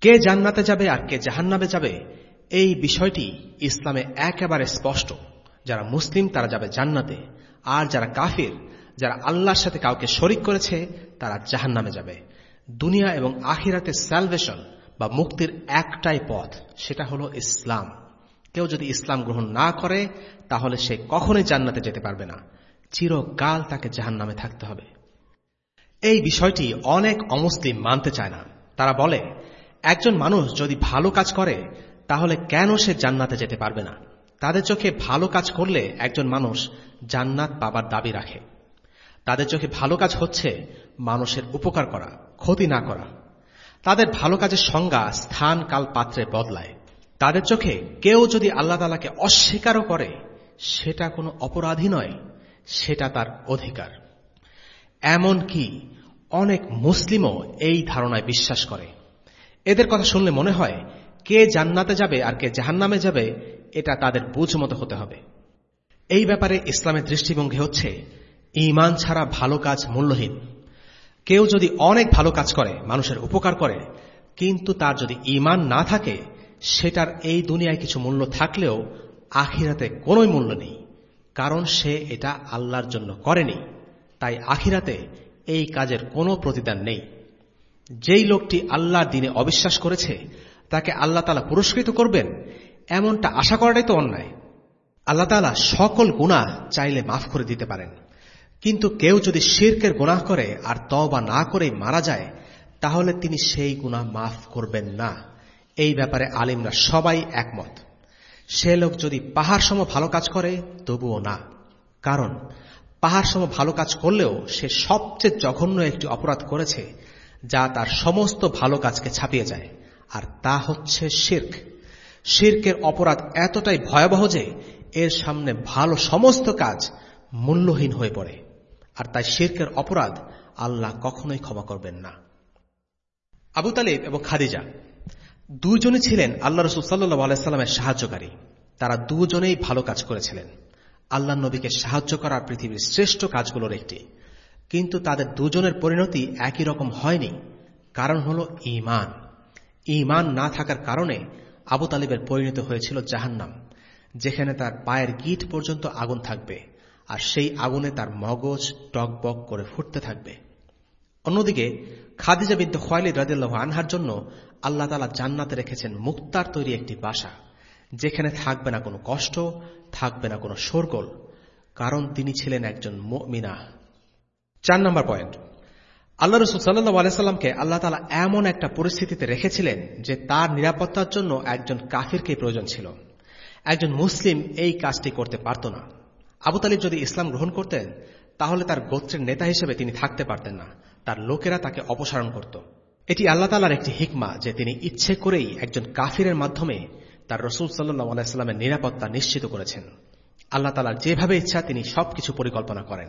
কে জান্নাতে যাবে আর কে জাহান্নাবে যাবে, এই বিষয়টি ইসলামে একেবারে স্পষ্ট। যারা মুসলিম, তারা যাবে জান্নাতে। আর যারা কাফির, যারা আল্লাহর সাথে কাউকে শরিক করেছে, তারা জাহান্নামে যাবে। দুনিয়া এবং আখিরাতে স্যালভেশন বা মুক্তির একটাই পথ, সেটা হলো ইসলাম। কেউ যদি ইসলাম গ্রহণ না করে, তাহলে সে কখনোই জান্নাতে যেতে পারবে না। চিরকাল তাকে জাহান নামে থাকতে হবে। এই বিষয়টি অনেক অমুসলিম মানতে চায় না। তারা বলে, একজন মানুষ যদি ভালো কাজ করে, তাহলে কেন সে জান্নাতে যেতে পারবে না? তাদের চোখে ভালো কাজ করলে একজন মানুষ জান্নাত পাবার দাবি রাখে। তাদের চোখে ভালো কাজ হচ্ছে মানুষের উপকার করা, ক্ষতি না করা। তাদের ভালো কাজের সংজ্ঞা স্থান, কাল, পাত্রে বদলায়। তাদের চোখে কেউ যদি আল্লাহ তালাকে অস্বীকারও করে, সেটা কোনো অপরাধী নয়, সেটা তার অধিকার। এমন কি অনেক মুসলিমও এই ধারণায় বিশ্বাস করে। এদের কথা শুনলে মনে হয়, কে জান্নাতে যাবে আর কে জাহান্নামে যাবে, এটা তাদের বুঝ মতো হতে হবে। এই ব্যাপারে ইসলামের দৃষ্টিভঙ্গি হচ্ছে ইমান ছাড়া ভালো কাজ মূল্যহীন। কেউ যদি অনেক ভালো কাজ করে, মানুষের উপকার করে, কিন্তু তার যদি ইমান না থাকে, সেটার এই দুনিয়ায় কিছু মূল্য থাকলেও আখিরাতে কোনোই মূল্য নেই, কারণ সে এটা আল্লাহর জন্য করেনি। তাই আখিরাতে এই কাজের কোনো প্রতিদান নেই। যেই লোকটি আল্লাহর দিনে অবিশ্বাস করেছে, তাকে আল্লাহ তালা পুরস্কৃত করবেন, এমনটা আশা করাটাই তো অন্যায়। আল্লাহ তালা সকল গুণা চাইলে মাফ করে দিতে পারেন। কিন্তু কেউ যদি শির্কের গুনাহ করে আর তবা না করেই মারা যায়, তাহলে তিনি সেই গুণা মাফ করবেন না। এই ব্যাপারে আলিমরা সবাই একমত। সে লোক যদি পাহাড় সম ভালো কাজ করে, তবুও না। কারণ, পাহাড় সম ভালো কাজ করলেও সে সবচেয়ে জঘন্য একটি অপরাধ করেছে, যা তার সমস্ত ভালো কাজকে ছাপিয়ে যায়, আর তা হচ্ছে শির্ক। শির্কের অপরাধ এতটাই ভয়াবহ যে, এর সামনে ভালো সমস্ত কাজ মূল্যহীন হয়ে পড়ে। আর তাই শির্কের অপরাধ আল্লাহ কখনোই ক্ষমা করবেন না। আবু তালিব এবং খাদিজা দুজনে ছিলেন আল্লাহ রসুল সাল্লু আলাইস্লামের সাহায্যকারী। তারা দুজনেই ভালো কাজ করেছিলেন। আল্লাহ নবীকে সাহায্য করা পৃথিবীর শ্রেষ্ঠ কাজগুলোর একটি। কিন্তু তাদের দুজনের পরিণতি একই রকম হয়নি। কারণ হল ইমান ইমান না থাকার কারণে আবু তালিবের পরিণত হয়েছিল জাহান্নাম, যেখানে তার পায়ের গিট পর্যন্ত আগুন থাকবে। আর সেই আগুনে তার মগজ টকবক করে ফুটতে থাকবে। অন্যদিকে খাদিজা বিদ্য খয়ালি রাদিল্লাহ আনহার জন্য আল্লাহ তালা জান্নাতে রেখেছেন মুক্তার তৈরি একটি বাসা, যেখানে থাকবে না কোনো কষ্ট, থাকবে না কোনো শোরগোল, কারণ তিনি ছিলেন একজন মিনা চার নম্বর পয়েন্ট। আল্লাহ রসুল সাল্লাহ আলাইসাল্লামকে আল্লাহ তালা এমন একটা পরিস্থিতিতে রেখেছিলেন যে তার নিরাপত্তার জন্য একজন কাফিরকে প্রয়োজন ছিল। একজন মুসলিম এই কাজটি করতে পারত না। আবু তালিব যদি ইসলাম গ্রহণ করতেন, তাহলে তার গোত্রের নেতা হিসেবে তিনি থাকতে পারতেন না। তার লোকেরা তাকে অপসারণ করত। এটি আল্লাহ তালার একটি হিকমা যে তিনি ইচ্ছে করেই একজন কাফিরের মাধ্যমে তার রসুল সাল্লাহ আলাইস্লামের নিরাপত্তা নিশ্চিত করেছেন। আল্লাহ তালার যেভাবে ইচ্ছা, তিনি সবকিছু পরিকল্পনা করেন।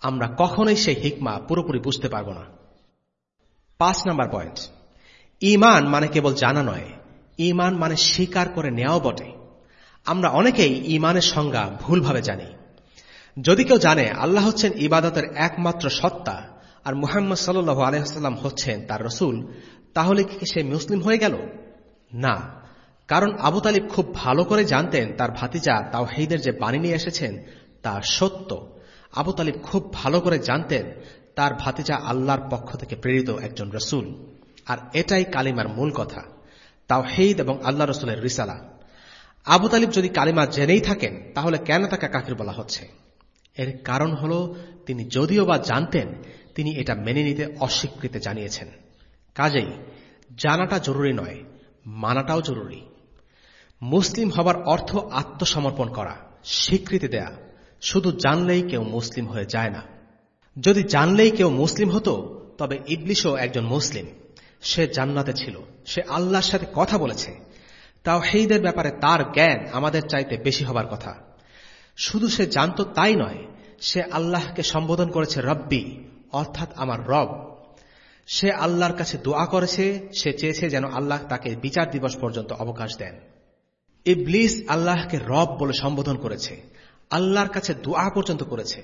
আমরা কখনোই সেই হিকমা পুরোপুরি বুঝতে পারব না। পাঁচ নাম্বার পয়েন্ট। ইমান মানে কেবল জানা নয় ইমান মানে স্বীকার করে নেওয়াও বটে। আমরা অনেকেই ইমানের সংজ্ঞা ভুলভাবে জানি। যদি কেউ জানে, আল্লাহ হচ্ছেন ইবাদতের একমাত্র সত্তা, আর মুহাম্মদ সাল্লু আলহাম হচ্ছেন তার রসুল, তাহলে কি সে মুসলিম হয়ে গেল? না। কারণ আবু তালিব খুব ভালো করে জানতেন তার ভাতিজা তাও হেইদের যে বাণী নিয়ে এসেছেন, তা সত্য। আবু তালিব খুব ভালো করে জানতেন তার ভাতিজা আল্লাহর পক্ষ থেকে প্রেরিত একজন রসুল। আর এটাই কালিমার মূল কথা। তাও হেইদ এবং আল্লাহ রসুলের রিসালা। আবু তালিব যদি কালিমা জেনেই থাকেন, তাহলে কেন তাকে কাকির বলা হচ্ছে? এর কারণ হল, তিনি যদিও বা জানতেন, তিনি এটা মেনে নিতে অস্বীকৃতি জানিয়েছেন। কাজেই, জানাটা জরুরি নয়, মানাটাও জরুরি। মুসলিম হবার অর্থ আত্মসমর্পণ করা, স্বীকৃতি দেয়া। শুধু জানলেই কেউ মুসলিম হয়ে যায় না। যদি জানলেই কেউ মুসলিম হতো, তবে ইবলিশও একজন মুসলিম। সে জান্নাতে ছিল, সে আল্লাহর সাথে কথা বলেছে। তাও হেইদের ব্যাপারে তার জ্ঞান আমাদের চাইতে বেশি হবার কথা। শুধু সে জানত তাই নয়, সে আল্লাহকে সম্বোধন করেছে, রব্বি, অর্থাৎ আমার রব। সে আল্লাহর কাছে দোয়া করেছে, সে চেয়েছে যেন আল্লাহ তাকে বিচার দিবস পর্যন্ত অবকাশ দেন। ইবলিস আল্লাহকে রব বলে সম্বোধন করেছে, আল্লাহর কাছে দোয়া পর্যন্ত করেছে।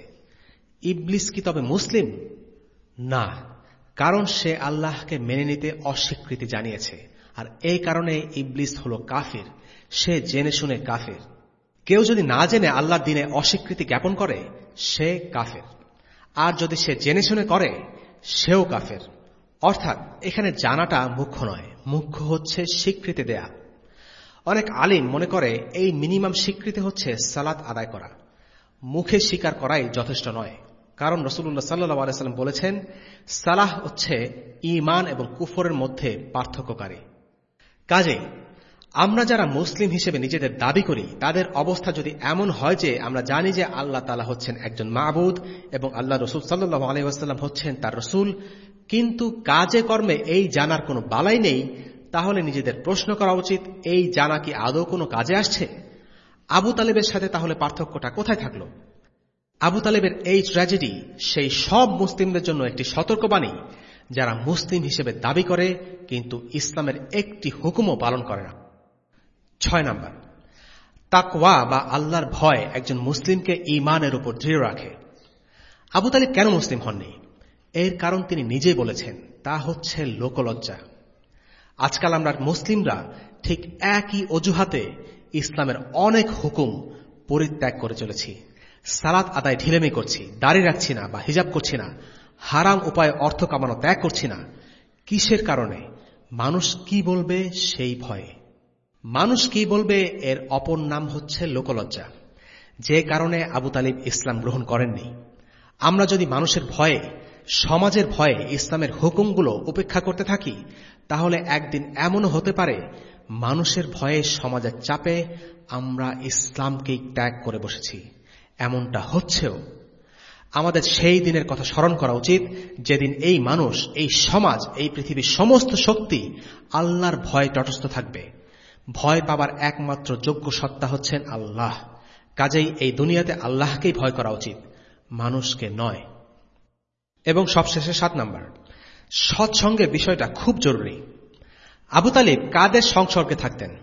ইবলিস কি তবে মুসলিম? না, কারণ সে আল্লাহকে মেনে নিতে অস্বীকৃতি জানিয়েছে, আর এই কারণে ইবলিস হল কাফির, সে জেনে শুনে কাফির। কেউ যদি না জেনে আল্লাহর দিনে অস্বীকৃতি জ্ঞাপন করে, সে কাফের। আর যদি সে জেনে শুনে করে, সেও কাফের। অর্থাৎ এখানে জানাটা মুখ্য নয়। মুখ্য হচ্ছে স্বীকৃতি দেয়া। অনেক আলিম মনে করে এই মিনিমাম স্বীকৃতি হচ্ছে সালাত আদায় করা। মুখে স্বীকার করাই যথেষ্ট নয়। কারণ রসুল্লাহ সাল্লাহ আলাইসাল্লাম বলেছেন, সালাহ হচ্ছে ইমান এবং কুফরের মধ্যে পার্থক্যকারী। কাজে আমরা যারা মুসলিম হিসেবে নিজেদের দাবি করি, তাদের অবস্থা যদি এমন হয় যে আমরা জানি যে আল্লাহ তালা হচ্ছেন একজন মাহবুদ এবং আল্লাহ রসুল সাল্লাহ আলহাম হচ্ছেন তার রসুল, কিন্তু কাজে কর্মে এই জানার কোনো বালাই নেই, তাহলে নিজেদের প্রশ্ন করা উচিত, এই জানা কি আদৌ কোনো কাজে আসছে? আবু তালেবের সাথে তাহলে পার্থক্যটা কোথায় থাকল? আবু তালেবের এই ট্র্যাজেডি, সেই সব মুসলিমদের জন্য একটি সতর্কবাণী, যারা মুসলিম হিসেবে দাবি করে, কিন্তু ইসলামের একটি হুকুমও পালন করে না। ছয় নম্বর, তাকওয়া বা আল্লাহর ভয় একজন মুসলিমকে ইমানের উপর দৃঢ় রাখে। আবু তালিব কেন মুসলিম হননি? এর কারণ তিনি নিজেই বলেছেন, তা হচ্ছে লোকলজ্জা। আজকাল আমরা মুসলিমরা ঠিক একই অজুহাতে ইসলামের অনেক হুকুম পরিত্যাগ করে চলেছি। সালাত আদায় ঢিলেমি করছি, দাড়ি রাখছি না বা হিজাব করছি না, হারাম উপায়ে অর্থ কামানো ত্যাগ করছি না। কিসের কারণে? মানুষ কি বলবে সেই ভয়ে। মানুষ কি বলবে? এর অপর নাম হচ্ছে লোকলজ্জা। যে কারণে আবু তালিব ইসলাম গ্রহণ করেননি। আমরা যদি মানুষের ভয়ে, সমাজের ভয়ে ইসলামের হুকুমগুলো উপেক্ষা করতে থাকি, তাহলে একদিন এমনও হতে পারে, মানুষের ভয়ে সমাজের চাপে আমরা ইসলামকেই ত্যাগ করে বসেছি। এমনটা হচ্ছেও। আমাদের সেই দিনের কথা স্মরণ করা উচিত, যেদিন এই মানুষ, এই সমাজ, এই পৃথিবীর সমস্ত শক্তি আল্লাহর ভয়ে তটস্থ থাকবে। ভয় পাবার একমাত্র যোগ্য সত্তা হচ্ছেন আল্লাহ। কাজেই এই দুনিয়াতে আল্লাহকেই ভয় করা উচিত, মানুষকে নয়। এবং সবশেষে সাত নম্বর সৎসঙ্গের বিষয়টা খুব জরুরি। আবু তালিব কাদের সংসর্গে থাকতেন?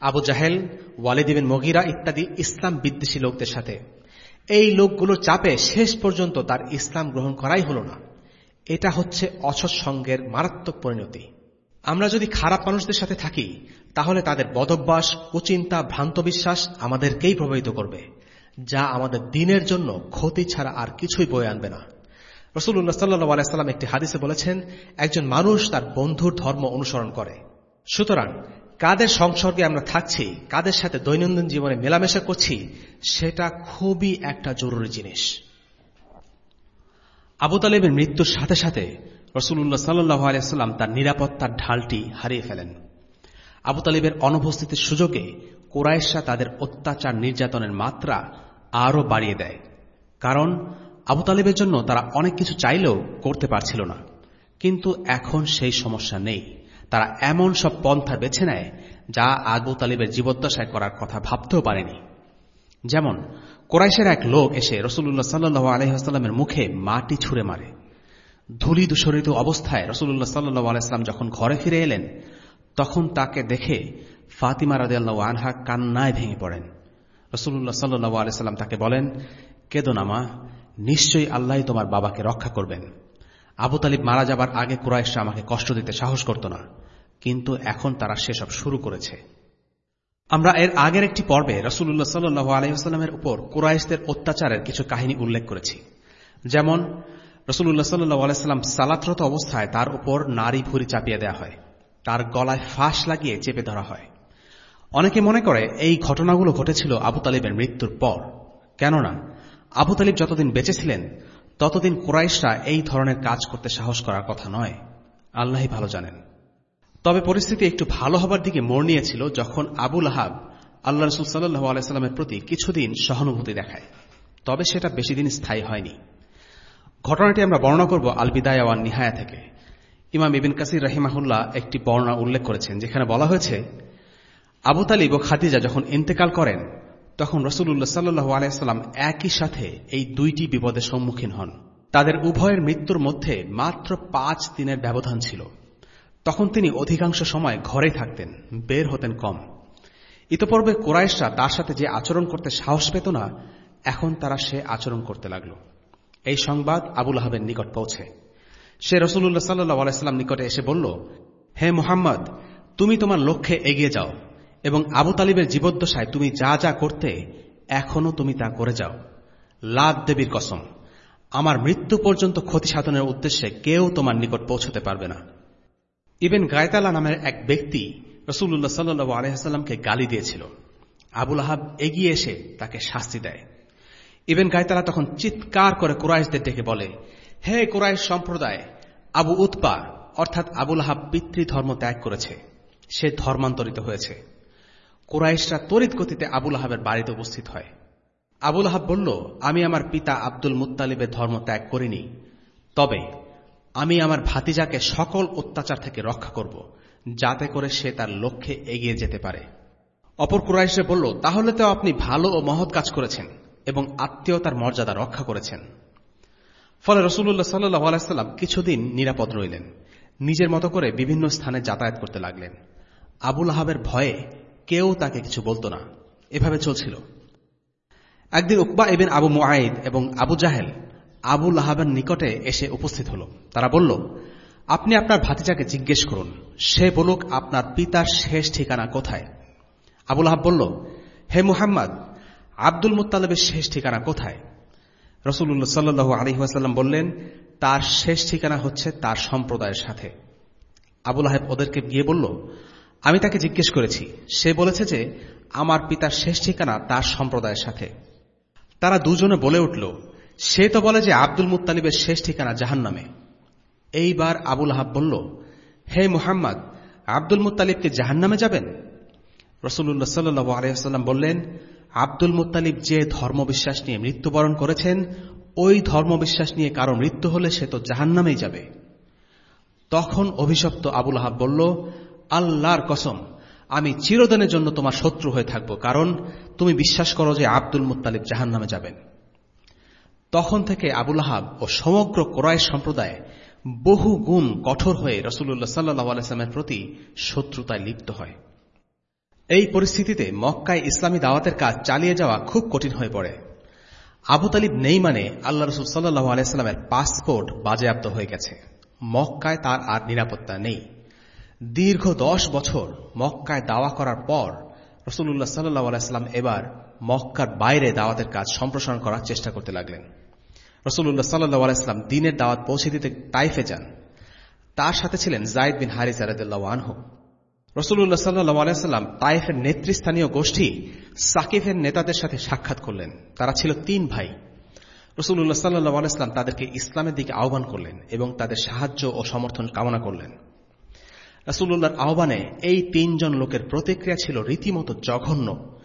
আবু জাহেল ওয়ালিদিবিন মগিরা ইত্যাদি ইসলাম বিদ্বেষী লোকদের সাথে। এই লোকগুলো চাপে শেষ পর্যন্ত তার ইসলাম গ্রহণ করাই হল না। এটা হচ্ছে অসৎসঙ্গের মারাত্মক পরিণতি। আমরা যদি খারাপ মানুষদের সাথে থাকি, তাহলে তাদের বদভ্যাস, কুচিন্তা ভ্রান্ত বিশ্বাস আমাদেরকেই প্রভাবিত করবে, যা আমাদের দিনের জন্য ক্ষতি ছাড়া আর কিছুই বয়ে আনবে না। রসুল্লাহ সাল্লাহ আলাইসাল্লাম একটি হাদিসে বলেছেন, একজন মানুষ তার বন্ধুর ধর্ম অনুসরণ করে। সুতরাং কাদের সংসর্গে আমরা থাকছি, কাদের সাথে দৈনন্দিন জীবনে মেলামেশা করছি, সেটা খুবই একটা জরুরি জিনিস। আবু তালেবের মৃত্যুর সাথে সাথে রসুল্লাহ সাল্লাহ আলিয়াল্লাম তার নিরাপত্তার ঢালটি হারিয়ে ফেলেন। আবু তালিবের অনুপস্থিতির সুযোগে কোরাইশা তাদের অত্যাচার নির্যাতনের মাত্রা আরও বাড়িয়ে দেয়। কারণ আবু তালিবের জন্য তারা অনেক কিছু চাইলেও করতে পারছিল না। কিন্তু এখন সেই সমস্যা নেই। তারা এমন সব পন্থা বেছে নেয় যা আবু তালিবের জীবদ্দশায় করার কথা ভাবতেও পারেনি। যেমন, কোরাইশের এক লোক এসে রসুল্লাহ সাল্লু আলহিহাস্লামের মুখে মাটি ছুঁড়ে মারে। ধুলি দূষরিত অবস্থায় রসুল্লাহ সাল্লু আলাইস্লাম যখন ঘরে ফিরে এলেন, তখন তাকে দেখে ফাতিমা রাদিয়াল্লাহ আনহা কান্নায় ভেঙে পড়েন। রসুল্লাহ সাল্লু আলাইস্লাম তাকে বলেন কেদনামা নিশ্চয়ই আল্লাহ তোমার বাবাকে রক্ষা করবেন। আবু তালিব মারা যাবার আগে কুরাইশরা আমাকে কষ্ট দিতে সাহস করত না, কিন্তু এখন তারা সেসব শুরু করেছে। আমরা এর আগের একটি পর্বে রসুল্লাহ সাল্লু আলহিহাস্লামের উপর কুরাইশদের অত্যাচারের কিছু কাহিনী উল্লেখ করেছি। যেমন রসুল্লাহ সাল্লু সালাতরত অবস্থায় তার উপর নারী ভুরি চাপিয়ে দেওয়া হয়। তার গলায় ফাঁস লাগিয়ে চেপে ধরা হয়। অনেকে মনে করে এই ঘটনাগুলো ঘটেছিল আবু তালিবের মৃত্যুর পর। কেননা, আবু তালিব যতদিন বেঁচে ছিলেন, ততদিন কোরাইশরা এই ধরনের কাজ করতে সাহস করার কথা নয়। আল্লাহ ভালো জানেন। তবে পরিস্থিতি একটু ভালো হবার দিকে মোড় নিয়েছিল যখন আবুল আহাব আল্লাহ রসুল সাল্লু আলাইস্লামের প্রতি কিছুদিন সহানুভূতি দেখায়। তবে সেটা বেশি দিন স্থায়ী হয়নি। ঘটনাটি আমরা বর্ণনা করব ওয়ান নিহায়া থেকে। ইমাম ইবিন কাসির রাহিমাহুল্লাহ একটি বর্ণনা উল্লেখ করেছেন, যেখানে বলা হয়েছে, আবু তালিব ও খাদিজা যখন ইন্তেকাল করেন, তখন রসুল্লাহ সাল্লু আলাইসাল্লাম একই সাথে এই দুইটি বিপদের সম্মুখীন হন। তাদের উভয়ের মৃত্যুর মধ্যে মাত্র পাঁচ দিনের ব্যবধান ছিল। তখন তিনি অধিকাংশ সময় ঘরে থাকতেন, বের হতেন কম। ইতপূর্বে কোরাইশরা তার সাথে যে আচরণ করতে সাহস পেত না, এখন তারা সে আচরণ করতে লাগল। এই সংবাদ আবুল আহাবের নিকট পৌঁছে। সে রসুল্লাহ সাল্লু নিকটে এসে বলল, হে মোহাম্মদ, তুমি তোমার লক্ষ্যে এগিয়ে যাও এবং আবু তালিবের জীবদ্দশায় তুমি যা যা করতে এখনও তুমি তা করে যাও। লাভ দেবীর কসম, আমার মৃত্যু পর্যন্ত ক্ষতি সাধনের উদ্দেশ্যে কেউ তোমার নিকট পৌঁছতে পারবে না। ইবেন গায়তালা নামের এক ব্যক্তি রসুল্লাহ সাল্লু আলহামকে গালি দিয়েছিল। আবুল আহাব এগিয়ে এসে তাকে শাস্তি দেয়। ইবেন গায়তালা তখন চিৎকার করে কুরাইশদের ডেকে বলে, হে কুরাইশ সম্প্রদায়, আবু উৎপা অর্থাৎ আবুল আহাব পিতৃধর্ম ত্যাগ করেছে। সে ধর্মান্তরিত হয়েছে। কুরাইশরা তড়িৎ গতিতে আবুল আহাবের বাড়িতে উপস্থিত হয়। আবুল আহাব বলল, আমি আমার পিতা আব্দুল মুতালিবের ধর্ম ত্যাগ করিনি। তবে আমি আমার ভাতিজাকে সকল অত্যাচার থেকে রক্ষা করব, যাতে করে সে তার লক্ষ্যে এগিয়ে যেতে পারে। অপর কুরাইশে বলল, তাহলে তো আপনি ভালো ও মহৎ কাজ করেছেন। এবং আত্মীয়তার মর্যাদা রক্ষা করেছেন। ফলে রসুল্লাহ সাল্লাহ আলাইসাল্লাম কিছুদিন নিরাপদ রইলেন। নিজের মতো করে বিভিন্ন স্থানে যাতায়াত করতে লাগলেন। আবুল আহাবের ভয়ে কেউ তাকে কিছু বলতো না। এভাবে চলছিল। একদিন উকবা এবেন আবু মুআইদ এবং আবু জাহেল আবুল আহাবের নিকটে এসে উপস্থিত হল। তারা বলল, আপনি আপনার ভাতিজাকে জিজ্ঞেস করুন। সে বলুক আপনার পিতার শেষ ঠিকানা কোথায়? আবুল আহাব বলল, হে মুহাম্মদ আব্দুল মুতালেবের শেষ ঠিকানা কোথায়? রসুল্লাহ সাল্লু আলহিহাস্লাম বললেন, তার শেষ ঠিকানা হচ্ছে তার সম্প্রদায়ের সাথে। আবুল আহেব ওদেরকে গিয়ে বলল, আমি তাকে জিজ্ঞেস করেছি। সে বলেছে যে, আমার পিতার শেষ ঠিকানা তার সম্প্রদায়ের সাথে। তারা দুজনে বলে উঠল, সে তো বলে যে আব্দুল মুতালিবের শেষ ঠিকানা জাহান নামে এইবার আবুল আহাব বলল, হে মুহাম্মদ, আব্দুল মুতালিবকে জাহান নামে যাবেন? রসুল্লাহ সাল্লু আলহাম বললেন আব্দুল মুতালিব যে ধর্মবিশ্বাস নিয়ে মৃত্যুবরণ করেছেন, ওই ধর্মবিশ্বাস নিয়ে কারও মৃত্যু হলে সে তো জাহান নামেই যাবে। তখন অভিশপ্ত আবুল আহাব বলল, আল্লাহর কসম, আমি চিরদিনের জন্য তোমার শত্রু হয়ে থাকব, কারণ তুমি বিশ্বাস করো যে আব্দুল মুতালিব জাহান নামে যাবেন। তখন থেকে আবুল আহাব ও সমগ্র কোরআশ সম্প্রদায় বহু গুণ কঠোর হয়ে রসুল্লাহ সাল্লাহ আলাইস্লামের প্রতি শত্রুতায় লিপ্ত হয়। এই পরিস্থিতিতে মক্কায় ইসলামী দাওয়াতের কাজ চালিয়ে যাওয়া খুব কঠিন হয়ে পড়ে। আবু তালিব নেই মানে আল্লাহ রসুল সাল্লাহ আলাইস্লামের পাসপোর্ট বাজেয়াপ্ত হয়ে গেছে। মক্কায় তার আর নিরাপত্তা নেই। দীর্ঘ দশ বছর মক্কায় দাওয়া করার পর রসুল্লাহ সাল্লাহ আলাইস্লাম এবার মক্কার বাইরে দাওয়াতের কাজ সম্প্রসারণ করার চেষ্টা করতে লাগলেন। রসুল্লাহ সাল্লাহ আলাইস্লাম দিনের দাওয়াত পৌঁছে দিতে তাইফে যান। তার সাথে ছিলেন জায়দ বিন হারিস আরদুল্লাহ আনহু। রসুল্লাহ সাল্লাহ আলাইস্লাম তাইফের নেতৃস্থানীয় গোষ্ঠী সাকিফের নেতাদের সাথে সাক্ষাৎ করলেন। তারা ছিল তিন ভাই। রসুল্লাহ সাল্লাহ আলাইস্লাম তাদেরকে ইসলামের দিকে আহ্বান করলেন এবং তাদের সাহায্য ও সমর্থন কামনা করলেন। রাসুল্লাহর আহ্বানে এই তিনজন লোকের প্রতিক্রিয়া ছিল রীতিমতো জঘন্য।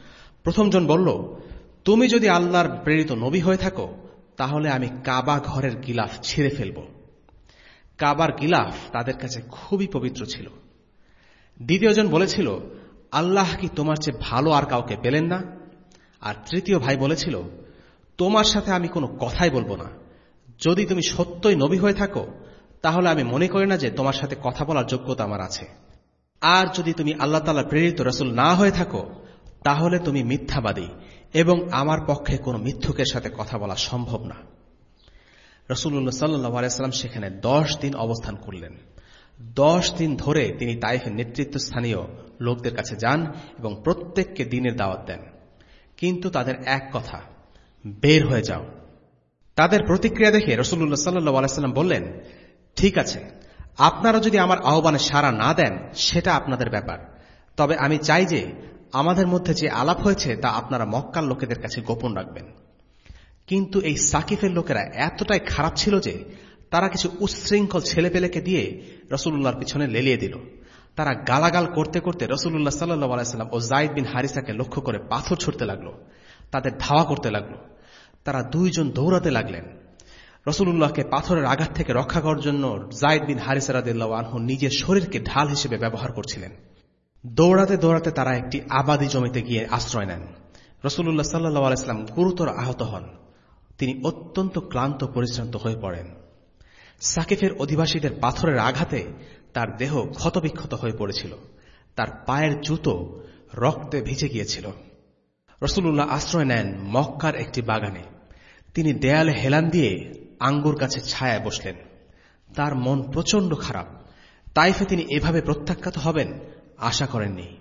প্রথমজন বলল, তুমি যদি আল্লাহর প্রেরিত নবী হয়ে থাকো, তাহলে আমি কাবা ঘরের গিলাফ ছিঁড়ে ফেলব। কাবার গিলাফ তাদের কাছে খুবই পবিত্র ছিল। দ্বিতীয়জন বলেছিল, আল্লাহ কি তোমার চেয়ে ভালো আর কাউকে পেলেন না? আর তৃতীয় ভাই বলেছিল, তোমার সাথে আমি কোনো কথাই বলব না। যদি তুমি সত্যই নবী হয়ে থাকো, তাহলে আমি মনে করি না যে তোমার সাথে কথা বলার যোগ্যতা আমার আছে। আর যদি তুমি আল্লাহ তালা প্রেরিত রসুল না হয়ে থাকো, তাহলে তুমি মিথ্যাবাদী এবং আমার পক্ষে কোনো মিথ্যুকের সাথে কথা বলা সম্ভব না। রসুল্লাহ সাল্লাম সেখানে দশ দিন অবস্থান করলেন। দশ দিন ধরে তিনি তাইফের নেতৃত্বস্থানীয় লোকদের কাছে যান এবং প্রত্যেককে দিনের দাওয়াত দেন। কিন্তু তাদের এক কথা, বের হয়ে যাও। তাদের প্রতিক্রিয়া দেখে রসুল্লাহ সাল্লাহ আলাইস্লাম বললেন, ঠিক আছে, আপনারা যদি আমার আহ্বানে সাড়া না দেন, সেটা আপনাদের ব্যাপার। তবে আমি চাই যে আমাদের মধ্যে যে আলাপ হয়েছে, তা আপনারা মক্কার লোকেদের কাছে গোপন রাখবেন। কিন্তু এই সাকিফের লোকেরা এতটাই খারাপ ছিল যে, তারা কিছু উচ্ছৃঙ্খল ছেলেপেলেকে দিয়ে রসুল্লাহর পিছনে লেলিয়ে দিল। তারা গালাগাল করতে করতে রসুল্লাহ সাল্লাহ আলাইসাল্লাম ও জাইদ বিন হারিসাকে লক্ষ্য করে পাথর ছুটতে লাগল, তাদের ধাওয়া করতে লাগল। তারা দুইজন দৌড়াতে লাগলেন। রসুল্লাহকে পাথরের আঘাত থেকে রক্ষা করার জন্য জাইদ বিন হারিসারাদিল্লাহ আনহু নিজের শরীরকে ঢাল হিসেবে ব্যবহার করছিলেন। দৌড়াতে দৌড়াতে তারা একটি আবাদি জমিতে গিয়ে আশ্রয় নেন। রসুল্লাহ সাল্লাহ আলাইস্লাম গুরুতর আহত হন। তিনি অত্যন্ত ক্লান্ত, পরিশ্রান্ত হয়ে পড়েন। সাকিফের অধিবাসীদের পাথরের আঘাতে তার দেহ ক্ষতবিক্ষত হয়ে পড়েছিল। তার পায়ের জুতো রক্তে ভিজে গিয়েছিল। রসুল্লাহ আশ্রয় নেন মক্কার একটি বাগানে। তিনি দেয়ালে হেলান দিয়ে আঙ্গুর গাছে ছায়ায় বসলেন। তার মন প্রচণ্ড খারাপ। তাইফে তিনি এভাবে প্রত্যাখ্যাত হবেন আশা করেননি।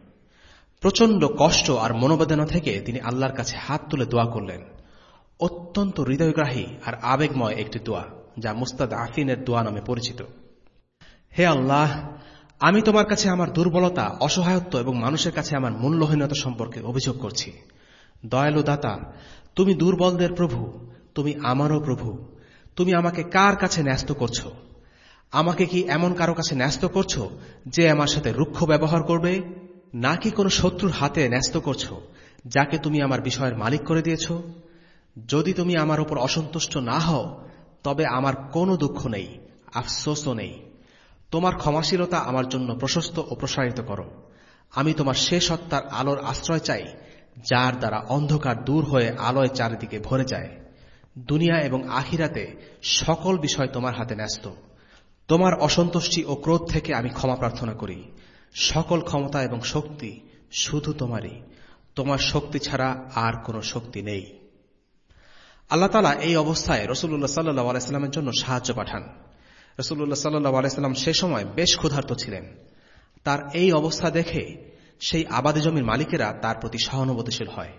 প্রচণ্ড কষ্ট আর মনোবেদনা থেকে তিনি আল্লাহর কাছে হাত তুলে দোয়া করলেন। অত্যন্ত হৃদয়গ্রাহী আর আবেগময় একটি দোয়া। যা মুস্তাদ আফিনের দোয়া নামে পরিচিত। হে আল্লাহ, আমি তোমার কাছে আমার দুর্বলতা, অসহায়ত্ব এবং মানুষের কাছে আমার মূল্যহীনতা সম্পর্কে অভিযোগ করছি। দয়ালু দাতা, তুমি দুর্বলদের প্রভু, তুমি আমারও প্রভু। তুমি আমাকে কার কাছে ন্যস্ত করছ? আমাকে কি এমন কারও কাছে ন্যস্ত করছ যে আমার সাথে রুক্ষ ব্যবহার করবে? নাকি কোনো শত্রুর হাতে ন্যস্ত করছ যাকে তুমি আমার বিষয়ের মালিক করে দিয়েছ? যদি তুমি আমার উপর অসন্তুষ্ট না হও তবে আমার কোনো দুঃখ নেই, আফসোসও নেই। তোমার ক্ষমাশীলতা আমার জন্য প্রশস্ত ও প্রসারিত করো। আমি তোমার সে সত্তার আলোর আশ্রয় চাই, যার দ্বারা অন্ধকার দূর হয়ে আলোয় চারিদিকে ভরে যায়। দুনিয়া এবং আখিরাতে সকল বিষয় তোমার হাতে ন্যস্ত। তোমার অসন্তুষ্টি ও ক্রোধ থেকে আমি ক্ষমা প্রার্থনা করি। সকল ক্ষমতা এবং শক্তি শুধু তোমারই। তোমার শক্তি ছাড়া আর কোনো শক্তি নেই। আল্লাহ তালা এই অবস্থায় রসুল্লাহ সাল্লাহ আলাইস্লামের জন্য সাহায্য পাঠান। রসুল্লাহ সাল্লাহ আলাইস্লাম সে সময় বেশ ক্ষুধার্ত ছিলেন। তার এই অবস্থা দেখে সেই আবাদি জমির মালিকেরা তার প্রতি সহানুভূতিশীল হয়।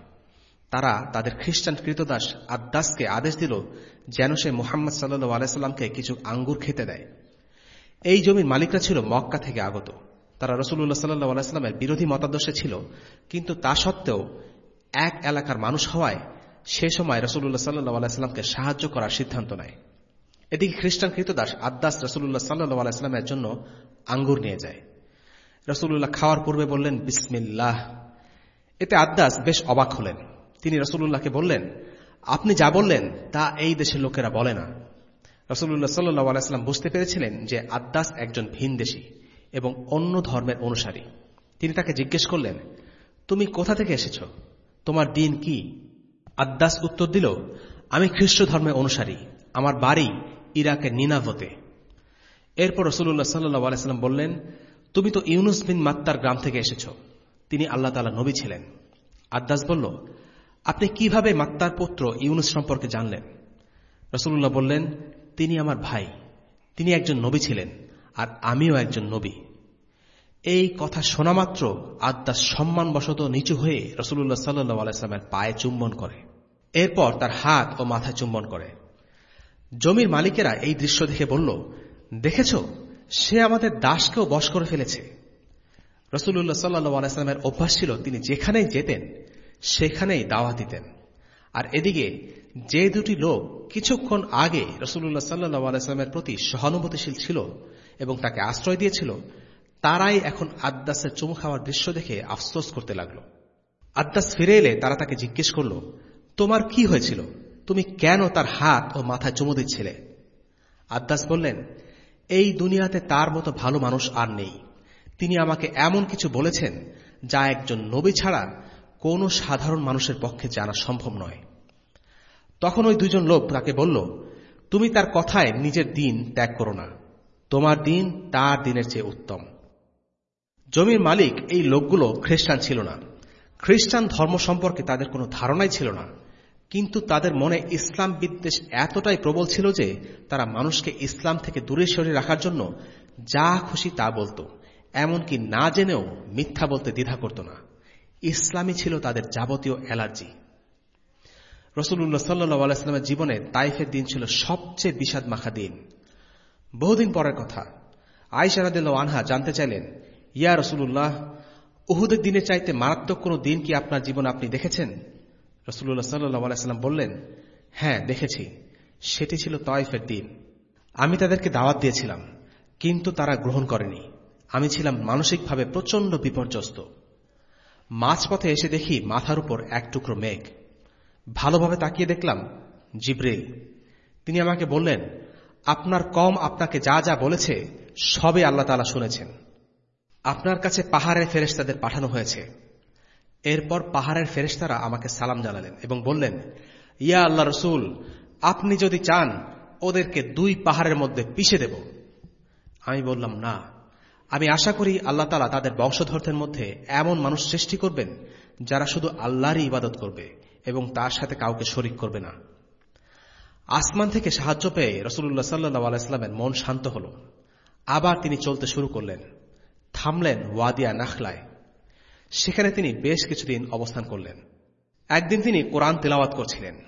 তারা তাদের খ্রিস্টান কৃতদাস আদাসকে আদেশ দিল যেন সে মোহাম্মদ সাল্লু আলাইস্লামকে কিছু আঙ্গুর খেতে দেয়। এই জমির মালিকরা ছিল মক্কা থেকে আগত। তারা রসুল্লাহ সাল্লু আলাইস্লামের বিরোধী মতাদর্শে ছিল, কিন্তু তা সত্ত্বেও এক এলাকার মানুষ হওয়ায় সে সময় রসুল্লাহ সাল্লু আলাইস্লামকে সাহায্য করার সিদ্ধান্ত নেয়। এদিকে খ্রিস্টান কৃতদাস আদাস রসুল্লাহ সাল্লু আলাইস্লামের জন্য আঙ্গুর নিয়ে যায়। রসুল্লাহ খাওয়ার পূর্বে বললেন, বিসমিল্লাহ। এতে আদাস বেশ অবাক হলেন। তিনি রসুল্লাহকে বললেন, আপনি যা বললেন, তা এই দেশের লোকেরা বলে না। রসুল্লাহ সাল্লু আলাইস্লাম বুঝতে পেরেছিলেন যে আদাস একজন ভিন দেশী এবং অন্য ধর্মের অনুসারী। তিনি তাকে জিজ্ঞেস করলেন, তুমি কোথা থেকে এসেছ? তোমার দিন কি? আদাস উত্তর দিল, আমি খ্রিস্ট ধর্মের অনুসারী। আমার বাড়ি ইরাকের নিনাভতে। এরপর রসুল্লাহ সাল্লু আলাইস্লাম বললেন, তুমি তো ইউনুস বিন মাত্তার গ্রাম থেকে এসেছ। তিনি আল্লাহ তালা নবী ছিলেন। আদাস বলল, আপনি কীভাবে মাত্তার পুত্র ইউনুস সম্পর্কে জানলেন? রসুল্লাহ বললেন, তিনি আমার ভাই। তিনি একজন নবী ছিলেন, আর আমিও একজন নবী। এই কথা শোনা মাত্র আদাস সম্মানবশত নিচু হয়ে রসুল্লাহ সাল্লু আলাইস্লামের পায়ে চুম্বন করে। এরপর তার হাত ও মাথায় চুম্বন করে। জমির মালিকেরা এই দৃশ্য দেখে বলল, দেখেছ? সে আমাদের দাসকেও বশ করে ফেলেছে। রসুল্লাহ সাল্লু আলাইস্লামের অভ্যাস ছিল, তিনি যেখানেই যেতেন, সেখানেই দাওয়া দিতেন। আর এদিকে, যে দুটি লোক কিছুক্ষণ আগে রসুল্লাহ সাল্লু আলাইস্লামের প্রতি সহানুভূতিশীল ছিল এবং তাকে আশ্রয় দিয়েছিল, তারাই এখন আদাসের চুমু খাওয়ার দৃশ্য দেখে আফসোস করতে লাগল। আদাস ফিরে এলে তারা তাকে জিজ্ঞেস করল তোমার কি হয়েছিল? তুমি কেন তার হাত ও মাথায় চুমু দিচ্ছিলে? আদাস বললেন, এই দুনিয়াতে তার মতো ভালো মানুষ আর নেই। তিনি আমাকে এমন কিছু বলেছেন যা একজন নবী ছাড়া কোনো সাধারণ মানুষের পক্ষে জানা সম্ভব নয়। তখন ওই দুজন লোক তাকে বলল, তুমি তার কথায় নিজের দিন ত্যাগ করো না। তোমার দিন তার দিনের চেয়ে উত্তম। জমির মালিক এই লোকগুলো খ্রিস্টান ছিল না। খ্রিস্টান ধর্ম সম্পর্কে তাদের কোনো ধারণাই ছিল না। কিন্তু তাদের মনে ইসলাম বিদ্বেষ এতটাই প্রবল ছিল যে তারা মানুষকে ইসলাম থেকে দূরে সরে রাখার জন্য যা খুশি তা বলতো, এমনকি না জেনেও মিথ্যা বলতে দ্বিধা করত না। ইসলামই ছিল তাদের যাবতীয় অ্যালার্জি। রসুল্লাহ সাল্লু জীবনে তাইফের দিন ছিল সবচেয়ে বিষাদ মাখা দিন। বহুদিন পরের কথা আইসারাদিল্লা আনহা জানতে চাইলেন, ইয়া রসুল্লাহ উহুদের দিনে চাইতে মারাত্মক কোনো দিন কি আপনার জীবনে আপনি দেখেছেন? রসুল্লাহ সাল্লু আলাইস্লাম বললেন হ্যাঁ দেখেছি। সেটি ছিল তয়েফের দিন। আমি তাদেরকে দাওয়াত দিয়েছিলাম, কিন্তু তারা গ্রহণ করেনি। আমি ছিলাম মানসিকভাবে প্রচণ্ড বিপর্যস্ত। মাঝপথে এসে দেখি মাথার উপর এক টুকরো মেঘ। ভালোভাবে তাকিয়ে দেখলাম, জিব্রিল। তিনি আমাকে বললেন, আপনার কম আপনাকে যা যা বলেছে সবে আল্লাহ তালা শুনেছেন। আপনার কাছে পাহাড়ে পাহাড়ের ফেরেস্তাদের পাঠানো হয়েছে। এরপর পাহাড়ের ফেরেস্তারা আমাকে সালাম জানালেন এবং বললেন, ইয়া আল্লাহ রসুল, আপনি যদি চান, ওদেরকে দুই পাহাড়ের মধ্যে পিষে দেব। আমি বললাম, না। আমি আশা করি আল্লাহ তালা তাদের বংশধরদের মধ্যে এমন মানুষ সৃষ্টি করবেন, যারা শুধু আল্লাহরই ইবাদত করবে এবং তার সাথে কাউকে শরিক করবে না। আসমান থেকে সাহায্য পেয়ে রসুল্লাহ সাল্লাহ আলাইস্লামের মন শান্ত হল। আবার তিনি চলতে শুরু করলেন। থামলেন ওয়াদিয়া নাখলায়। সেখানে তিনি বেশ কিছুদিন অবস্থান করলেন। একদিন তিনি কোরআন তিলাওয়াত করছিলেন।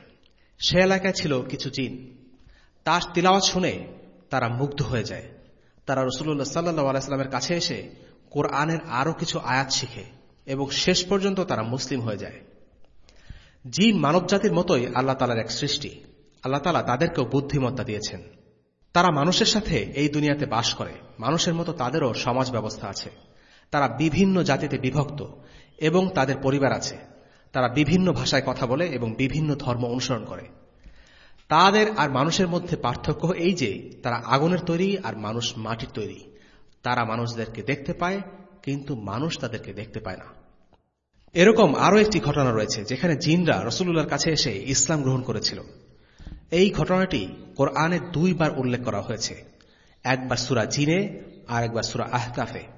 সে এলাকায় ছিল কিছু জিন। তার তিলাওয়াত শুনে তারা মুগ্ধ হয়ে যায়। তারা রসুল্লাহ সাল্লাহ আলাইস্লামের কাছে এসে কোরআনের আরও কিছু আয়াত শিখে এবং শেষ পর্যন্ত তারা মুসলিম হয়ে যায়। জিন মানবজাতির মতোই আল্লাহ তালার এক সৃষ্টি। আল্লাহ তালা তাদেরকেও বুদ্ধিমত্তা দিয়েছেন। তারা মানুষের সাথে এই দুনিয়াতে বাস করে। মানুষের মতো তাদেরও সমাজ ব্যবস্থা আছে। তারা বিভিন্ন জাতিতে বিভক্ত এবং তাদের পরিবার আছে। তারা বিভিন্ন ভাষায় কথা বলে এবং বিভিন্ন ধর্ম অনুসরণ করে। তাদের আর মানুষের মধ্যে পার্থক্য এই যে, তারা আগুনের তৈরি আর মানুষ মাটির তৈরি। তারা মানুষদেরকে দেখতে পায়, কিন্তু মানুষ তাদেরকে দেখতে পায় না। এরকম আরও একটি ঘটনা রয়েছে, যেখানে জিনরা রসুল্লাহর কাছে এসে ইসলাম গ্রহণ করেছিল। এই ঘটনাটি কোরআনে দুইবার উল্লেখ করা হয়েছে। একবার সুরা জিনে আর একবার সুরা আহকাফে।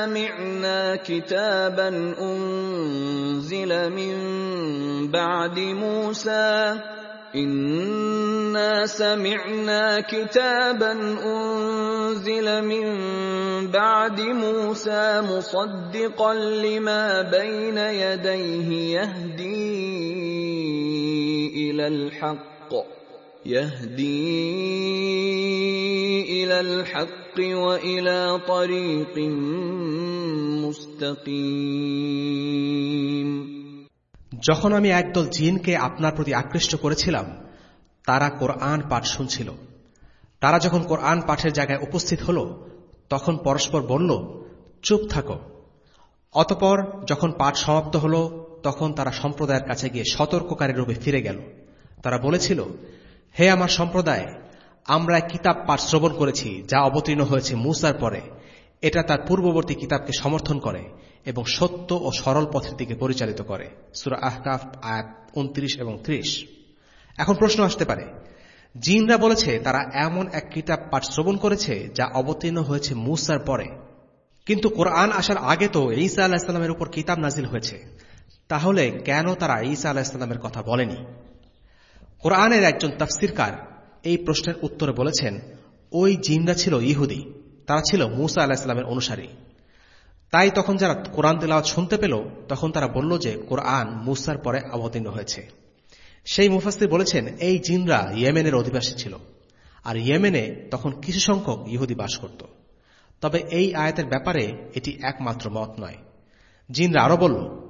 سَمِعْنَا كِتَابًا أُنزِلَ مِن بَعْدِ مُوسَىٰ إِنَّا سَمِعْنَا كِتَابًا أُنزِلَ مِن بَعْدِ مُوسَىٰ مُصَدِّقًا لِّمَا بَيْنَ يَدَيْهِ يَهْدِي إِلَى الْحَقِّ يَهْدِي إِلَى الْحَقِّ وَإِلَى طَرِيقٍ مُّسْتَقِيمٍ যখন আমি একদল জিনকে আপনার প্রতি আকৃষ্ট করেছিলাম তারা কোরআন পাঠ শুনছিল তারা যখন কোরআন পাঠের জায়গায় উপস্থিত হল তখন পরস্পর বলল চুপ থাকো অতপর যখন পাঠ সমাপ্ত হল তখন তারা সম্প্রদায়ের কাছে গিয়ে সতর্ককারী রূপে ফিরে গেল তারা বলেছিল হে আমার সম্প্রদায় আমরা কিতাব পাঠ শ্রবণ করেছি, যা অবতীর্ণ হয়েছে মুসার পরে। এটা তার পূর্ববর্তী কিতাবকে সমর্থন করে এবং সত্য ও সরল পথের দিকে পরিচালিত করে। সুরা আহকাফ, আয়াত উনত্রিশ এবং ত্রিশ। এখন প্রশ্ন আসতে পারে, জিনরা বলেছে তারা এমন এক কিতাব পাঠ শ্রবণ করেছে, যা অবতীর্ণ হয়েছে মুসার পরে। কিন্তু কোরআন আসার আগে তো ঈসা আলাহিসাল্লামের উপর কিতাব নাজিল হয়েছে। তাহলে কেন তারা ঈসা আলাহিসাল্লামের কথা বলেনি? কোরআনের একজন তাফসিরকার এই প্রশ্নের উত্তরে বলেছেন, ওই জিনরা ছিল ইহুদি, তারা ছিল মুসা আলাহিসাল্লামের অনুসারী। তাই তখন যারা কোরআন তেলাওয়াত শুনতে পেল, তখন তারা বলল যে কোরআন মুসার পরে অবতীর্ণ হয়েছে। সেই মুফাস্তির বলেছেন, এই জিনরা ইয়েমেনের অধিবাসী ছিল। আর ইয়েমেনে তখন কিছু সংখ্যক ইহুদি বাস করত। তবে এই আয়াতের ব্যাপারে এটি একমাত্র মত নয়। জিনরা আরও বলল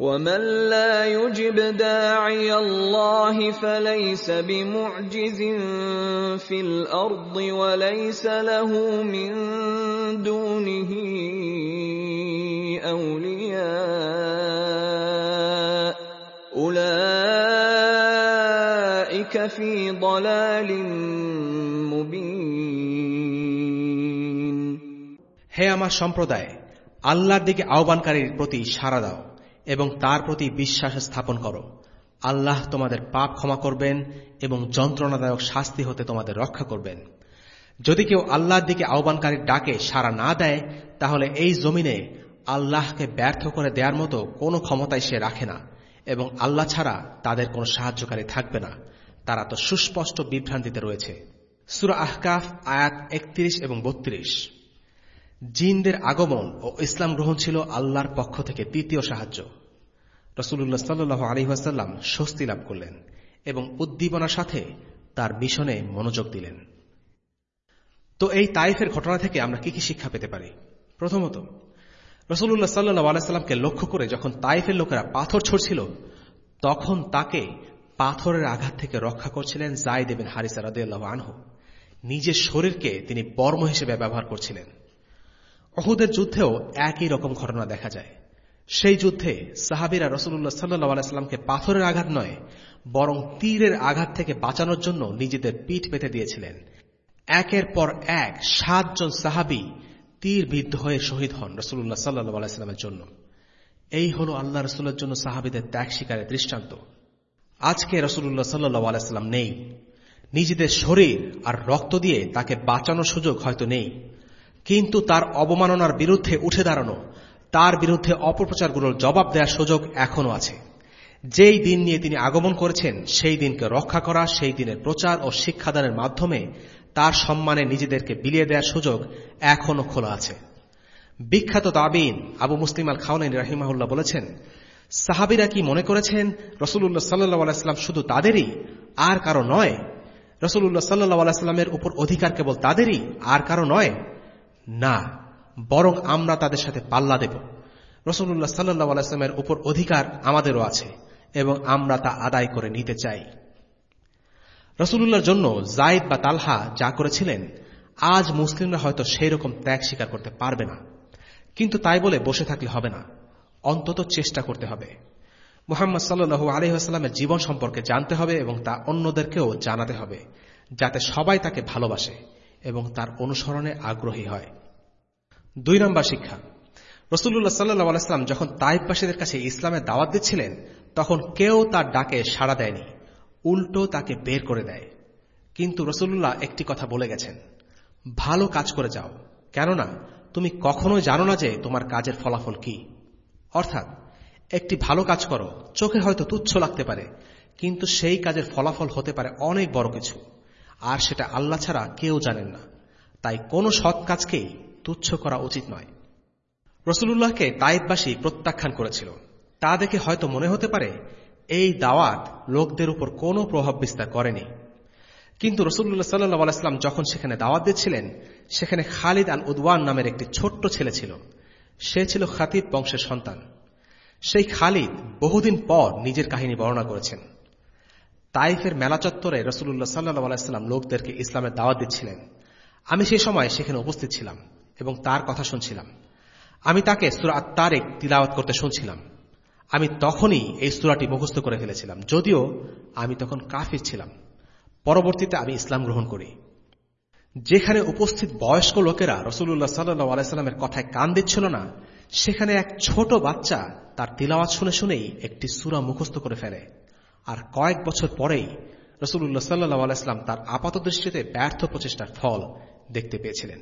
ومن لا يجب داعي الله فليس بمعجز في الأرض وليس له من دونه أولياء أولئك في ضلال مبين হে আমার সম্প্রদায় আল্লাহর দিকে আহ্বানকারীর প্রতি সাড়া দাও এবং তার প্রতি বিশ্বাস স্থাপন করো। আল্লাহ তোমাদের পাপ ক্ষমা করবেন এবং যন্ত্রণাদায়ক শাস্তি হতে তোমাদের রক্ষা করবেন। যদি কেউ আল্লাহর দিকে আহ্বানকারীর ডাকে সাড়া না দেয়, তাহলে এই জমিনে আল্লাহকে ব্যর্থ করে দেওয়ার মতো কোনো ক্ষমতাই সে রাখে না এবং আল্লাহ ছাড়া তাদের কোনো সাহায্যকারী থাকবে না। তারা তো সুস্পষ্ট বিভ্রান্তিতে রয়েছে। সুরা আহকাফ আয়াত একত্রিশ এবং বত্রিশ। জিনদের আগমন ও ইসলাম গ্রহণ ছিল আল্লাহর পক্ষ থেকে তৃতীয় সাহায্য। রসুল্লাহ সাল্লু আলহিহাসাল্লাম স্বস্তি লাভ করলেন এবং উদ্দীপনার সাথে তার মিশনে মনোযোগ দিলেন। তো এই তাইফের ঘটনা থেকে আমরা কি কি শিক্ষা পেতে পারি? প্রথমত রসুল্লাহ সাল্লু আলাইসাল্লামকে লক্ষ্য করে যখন তাইফের লোকেরা পাথর ছড়ছিল, তখন তাকে পাথরের আঘাত থেকে রক্ষা করছিলেন জাই দেবেন হারিসা রাদিয়াল্লাহ আনহু। নিজের শরীরকে তিনি বর্ম হিসেবে ব্যবহার করছিলেন। অহুদের যুদ্ধেও একই রকম ঘটনা দেখা যায়। সেই যুদ্ধে সাহাবিরা রসুল্লাহ সাল্লাহ আলাইস্লামকে পাথরের আঘাত নয়, বরং তীরের আঘাত থেকে বাঁচানোর জন্য নিজেদের পিঠ পেতে দিয়েছিলেন। একের পর এক সাতজন সাহাবি তীর বিদ্ধ হয়ে শহীদ হন রসুল্লাহ সাল্লাহ আলাইস্লামের জন্য। এই হল আল্লাহ রসুল্লার জন্য সাহাবিদের ত্যাগ শিকারের দৃষ্টান্ত। আজকে রসুল্লাহ সাল্লাহ আলাইস্লাম নেই। নিজেদের শরীর আর রক্ত দিয়ে তাকে বাঁচানোর সুযোগ হয়তো নেই। কিন্তু তার অবমাননার বিরুদ্ধে উঠে দাঁড়ানো, তার বিরুদ্ধে অপপ্রচারগুলোর জবাব দেওয়ার সুযোগ এখনও আছে। যেই দিন নিয়ে তিনি আগমন করেছেন, সেই দিনকে রক্ষা করা, সেই দিনের প্রচার ও শিক্ষাদানের মাধ্যমে তার সম্মানে নিজেদেরকে বিলিয়ে দেওয়ার সুযোগ এখনও খোলা আছে। বিখ্যাত তাবিন আবু মুসলিম আল খাওয়ান রাহিমাহুল্লাহ বলেছেন, সাহাবিরা কি মনে করেছেন রসুল্লাহ সাল্লাহ আলাইস্লাম শুধু তাদেরই, আর কারও নয়? রসুল্লাহ সাল্লাহ আলাইস্লামের উপর অধিকার কেবল তাদেরই, আর কারও নয়? না, বরং আমরা তাদের সাথে পাল্লা দেব। রসুল্লাহ সাল্লাহ আলাইস্লামের উপর অধিকার আমাদেরও আছে এবং আমরা তা আদায় করে নিতে চাই। রসুল্লাহর জন্য জায়দ বা তালহা যা করেছিলেন, আজ মুসলিমরা হয়তো সেই রকম ত্যাগ স্বীকার করতে পারবে না। কিন্তু তাই বলে বসে থাকলে হবে না, অন্তত চেষ্টা করতে হবে। মোহাম্মদ সাল্লু আলহিহাস্লামের জীবন সম্পর্কে জানতে হবে এবং তা অন্যদেরকেও জানাতে হবে, যাতে সবাই তাকে ভালোবাসে। এবং তার অনুসরণে আগ্রহী হয়। দুই নম্বর শিক্ষা। রসুল্লাহ সাল্লু আলাইস্লাম যখন তাইববাসীদের কাছে ইসলামের দাওয়াত দিচ্ছিলেন, তখন কেউ তার ডাকে সাড়া দেয়নি, উল্টো তাকে বের করে দেয়। কিন্তু রসুল্লাহ একটি কথা বলে গেছেন, ভালো কাজ করে যাও, কেননা তুমি কখনো জানো না যে তোমার কাজের ফলাফল কি। অর্থাৎ, একটি ভালো কাজ করো, চোখে হয়তো তুচ্ছ লাগতে পারে, কিন্তু সেই কাজের ফলাফল হতে পারে অনেক বড় কিছু। আর সেটা আল্লাহ ছাড়া কেউ জানেন না। তাই কোনো সৎ কাজকেই তুচ্ছ করা উচিত নয়। রসুল্লাহকে তাইববাসী প্রত্যাখ্যান করেছিল। তা দেখে হয়তো মনে হতে পারে, এই দাওয়াত লোকদের উপর কোনো প্রভাব বিস্তার করেনি। কিন্তু রসুল্লাহ সাল্লাহ যখন সেখানে দাওয়াত দিচ্ছিলেন, সেখানে খালিদ আল উদওয়ান নামের একটি ছোট্ট ছেলে ছিল। সে ছিল খাতিব বংশের সন্তান। সেই খালিদ বহুদিন পর নিজের কাহিনী বর্ণনা করেছেন। তাইফের মেলা চত্বরে রসুল্লাহ সাল্লাহ আলাইস্লাম লোকদেরকে ইসলামের দাওয়াত দিচ্ছিলেন। আমি সেই সময় সেখানে উপস্থিত ছিলাম এবং তার কথা শুনছিলাম। আমি তাকে সুরা তারেক তিলাওয়াত করতে শুনছিলাম। আমি তখনই এই সুরাটি মুখস্থ করে ফেলেছিলাম, যদিও আমি তখন কাফির ছিলাম। পরবর্তীতে আমি ইসলাম গ্রহণ করি। যেখানে উপস্থিত বয়স্ক লোকেরা রসুল্লাহ সাল্লু আলাইস্লামের কথায় কান দিচ্ছিল না, সেখানে এক ছোট বাচ্চা তার তিলাওয়াত শুনে শুনেই একটি সুরা মুখস্থ করে ফেলে। আর কয়েক বছর পরেই রসুল্লাহ সাল্লাহ আলাইস্লাম তার আপাত দৃষ্টিতে ব্যর্থ প্রচেষ্টার ফল দেখতে পেয়েছিলেন।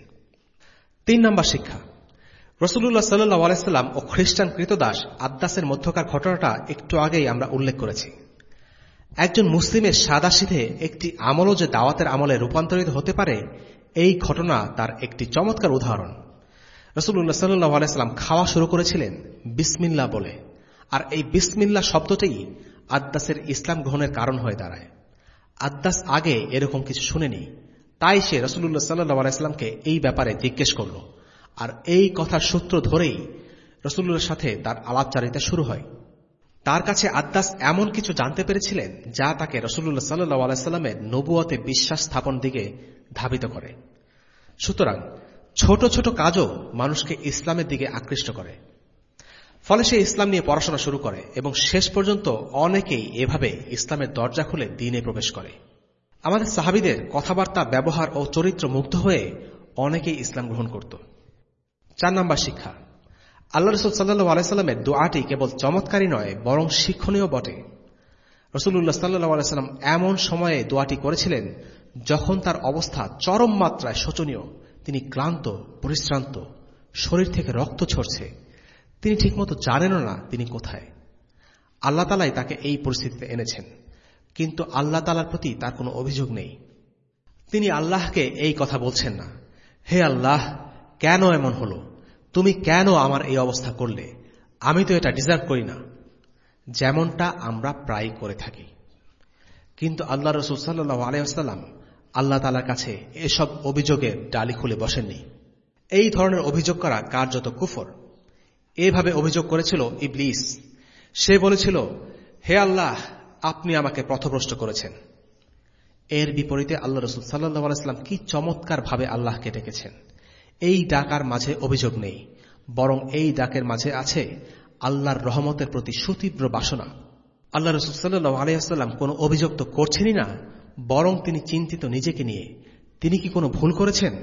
তিন নম্বর শিক্ষা। রসুল্লাহ সাল্লাহ আলাইস্লাম ও খ্রিস্টান কৃতদাস আদ্দাসের মধ্যকার ঘটনাটা একটু আগেই আমরা উল্লেখ করেছি। একজন মুসলিমের সাদাসিধে একটি আমলও যে দাওয়াতের আমলে রূপান্তরিত হতে পারে, এই ঘটনা তার একটি চমৎকার উদাহরণ। রসুল্লাহ সাল্লাহ আলাইস্লাম খাওয়া শুরু করেছিলেন বিসমিল্লা বলে। আর এই বিসমিল্লা শব্দটি আদ্দাসের ইসলাম গ্রহণের কারণ হয়ে দাঁড়ায়। আদ্দাস আগে এরকম কিছু শুনেনি। তাই সে রসুল্লাহ সাল্লাহ আলাইস্লামকে এই ব্যাপারে জিজ্ঞেস করল। আর এই কথার সূত্র ধরেই রসুল্লার সাথে তার আলাপচারিতা শুরু হয়। তার কাছে আদ্দাস এমন কিছু জানতে পেরেছিলেন যা তাকে রসুল্লাহ সাল্লু আলাইস্লামের নবুয়তে বিশ্বাস স্থাপন দিকে ধাবিত করে। সুতরাং ছোট ছোট কাজও মানুষকে ইসলামের দিকে আকৃষ্ট করে। ফলে সে ইসলাম নিয়ে পড়াশোনা শুরু করে এবং শেষ পর্যন্ত অনেকেই এভাবে ইসলামের দরজা খুলে দিনে প্রবেশ করে। আমাদের সাহাবিদের কথাবার্তা, ব্যবহার ও চরিত্র মুগ্ধ হয়ে অনেকেই ইসলাম গ্রহণ করত। চার নম্বর শিক্ষা। আল্লাহ রসুল সাল্লু আলাইস্লামের দোয়াটি কেবল চমৎকারী নয়, বরং শিক্ষণীয় বটে। রসুল্লাহ সাল্লু আলাইস্লাম এমন সময়ে দোয়াটি করেছিলেন যখন তার অবস্থা চরম মাত্রায় শোচনীয়। তিনি ক্লান্ত, পরিশ্রান্ত, শরীর থেকে রক্ত ছড়ছে তিনি ঠিকমতো জানেনও না তিনি কোথায়। আল্লাহ তালাই তাকে এই পরিস্থিতিতে এনেছেন। কিন্তু আল্লাহ তালার প্রতি তার কোনো অভিযোগ নেই। তিনি আল্লাহকে এই কথা বলছেন না। হে আল্লাহ, কেন এমন হলো? তুমি কেন আমার এই অবস্থা করলে? আমি তো এটা ডিজার্ভ করি না। যেমনটা আমরা প্রায় করে থাকি। কিন্তু আল্লাহ রসুল সাল্লাহ আলাইসাল্লাম আল্লাহ তালার কাছে এসব অভিযোগের ডালি খুলে বসেননি। এই ধরনের অভিযোগ করা কার্যত কুফর। এভাবে অভিযোগ করেছিল ইবলিস। সে বলেছিল, হে আল্লাহ, আপনি আমাকে পথভ্রষ্ট করেছেন। এর বিপরীতে আল্লাহ রসুল সাল্লাহ আলাইস্লাম কি চমৎকার ভাবে আল্লাহকে ডেকেছেন। এই ডাকার মাঝে অভিযোগ নেই, বরং এই ডাকের মাঝে আছে আল্লাহর রহমতের প্রতি সুতীব্র বাসনা। আল্লাহ রসুল সাল্লাহ আলিয়াস্লাম কোনো অভিযোগ তো করছেনই না, বরং তিনি চিন্তিত নিজেকে নিয়ে। তিনি কি কোনো ভুল করেছেন?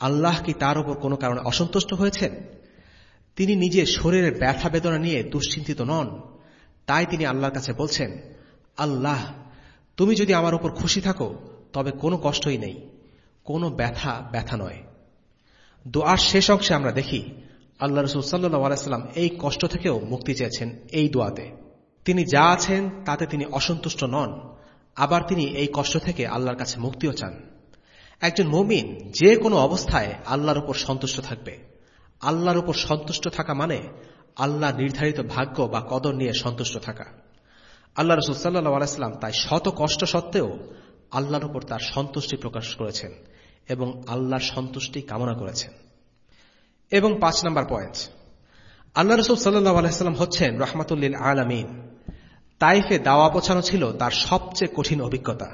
আল্লাহ কি তার উপর কোনো কারণে অসন্তুষ্ট হয়েছেন? তিনি নিজের শরীরের ব্যথা বেদনা নিয়ে দুশ্চিন্তিত নন। তাই তিনি আল্লাহর কাছে বলছেন, আল্লাহ, তুমি যদি আমার উপর খুশি থাকো, তবে কোনো কষ্টই নেই। কোনো ব্যথা ব্যথা নয়। দোয়ার শেষ অংশে আমরা দেখি, আল্লাহ রসুল সাল্লাহ আলাইসাল্লাম এই কষ্ট থেকেও মুক্তি চেয়েছেন এই দোয়াতে। তিনি যা আছেন, তাতে তিনি অসন্তুষ্ট নন। আবার তিনি এই কষ্ট থেকে আল্লাহর কাছে মুক্তিও চান। একজন মমিন যে কোনো অবস্থায় আল্লাহর উপর সন্তুষ্ট থাকবে। আল্লাহর উপর সন্তুষ্ট থাকা মানে আল্লাহ নির্ধারিত ভাগ্য বা কদর নিয়ে সন্তুষ্ট থাকা। আল্লাহ রসুল সাল্লাহ আলাইস্লাম তাই শত কষ্ট সত্ত্বেও আল্লাহর উপর তার সন্তুষ্টি প্রকাশ করেছেন এবং আল্লাহর সন্তুষ্টি কামনা করেছেন। এবং পাঁচ নম্বর পয়েন্ট, আল্লাহ রসুল সাল্লাহ আলাইস্লাম হচ্ছেন রহমাতুল্লিল আলমিন। তাইফে দাওয়া পৌঁছানো ছিল তার সবচেয়ে কঠিন অভিজ্ঞতা।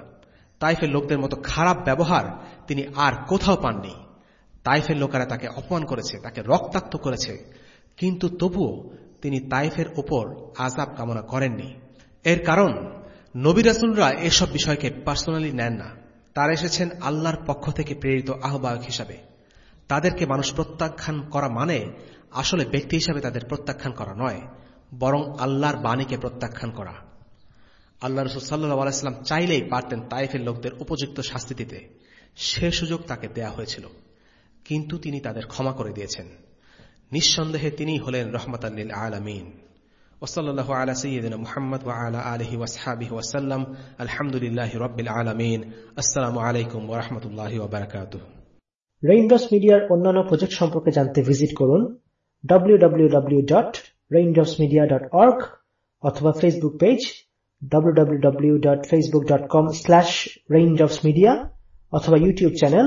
তাইফের লোকদের মতো খারাপ ব্যবহার তিনি আর কোথাও পাননি। তাইফের লোকেরা তাকে অপমান করেছে, তাকে রক্তাক্ত করেছে। কিন্তু তবুও তিনি তাইফের ওপর আজাব কামনা করেননি। এর কারণ, নবী রাসুলরা এসব বিষয়কে পার্সোনালি নেন না। তারা এসেছেন আল্লাহর পক্ষ থেকে প্রেরিত আহ্বায়ক হিসাবে। তাদেরকে মানুষ প্রত্যাখ্যান করা মানে আসলে ব্যক্তি হিসাবে তাদের প্রত্যাখ্যান করা নয়, বরং আল্লাহর বাণীকে প্রত্যাখ্যান করা। আল্লাহ রসুল সাল্লাহ আলাইস্লাম চাইলেই পারতেন তাইফের লোকদের উপযুক্ত শাস্তি দিতে। সে সুযোগ তাকে দেয়া হয়েছিল। কিন্তু তিনি তাদের ক্ষমা করে দিয়েছেন। নিঃসন্দেহে তিনি হলেন রহমত আল্লিল আলমিন। ওসল্লাহ আলা সৈয়দিন মোহাম্মদ ওয়া আলা আলহি ওয়াসহাবি ওয়াসাল্লাম আলহামদুলিল্লাহ রব্বিল আলমিন। আসসালামু আলাইকুম ওরহমতুল্লাহ ওবরাকাত রেইনড্রপস মিডিয়ার অন্যান্য প্রজেক্ট সম্পর্কে জানতে ভিজিট করুন www.raindropsmedia.org অথবা ফেসবুক পেজ www.facebook.com/raindropsmedia অথবা ইউটিউব চ্যানেল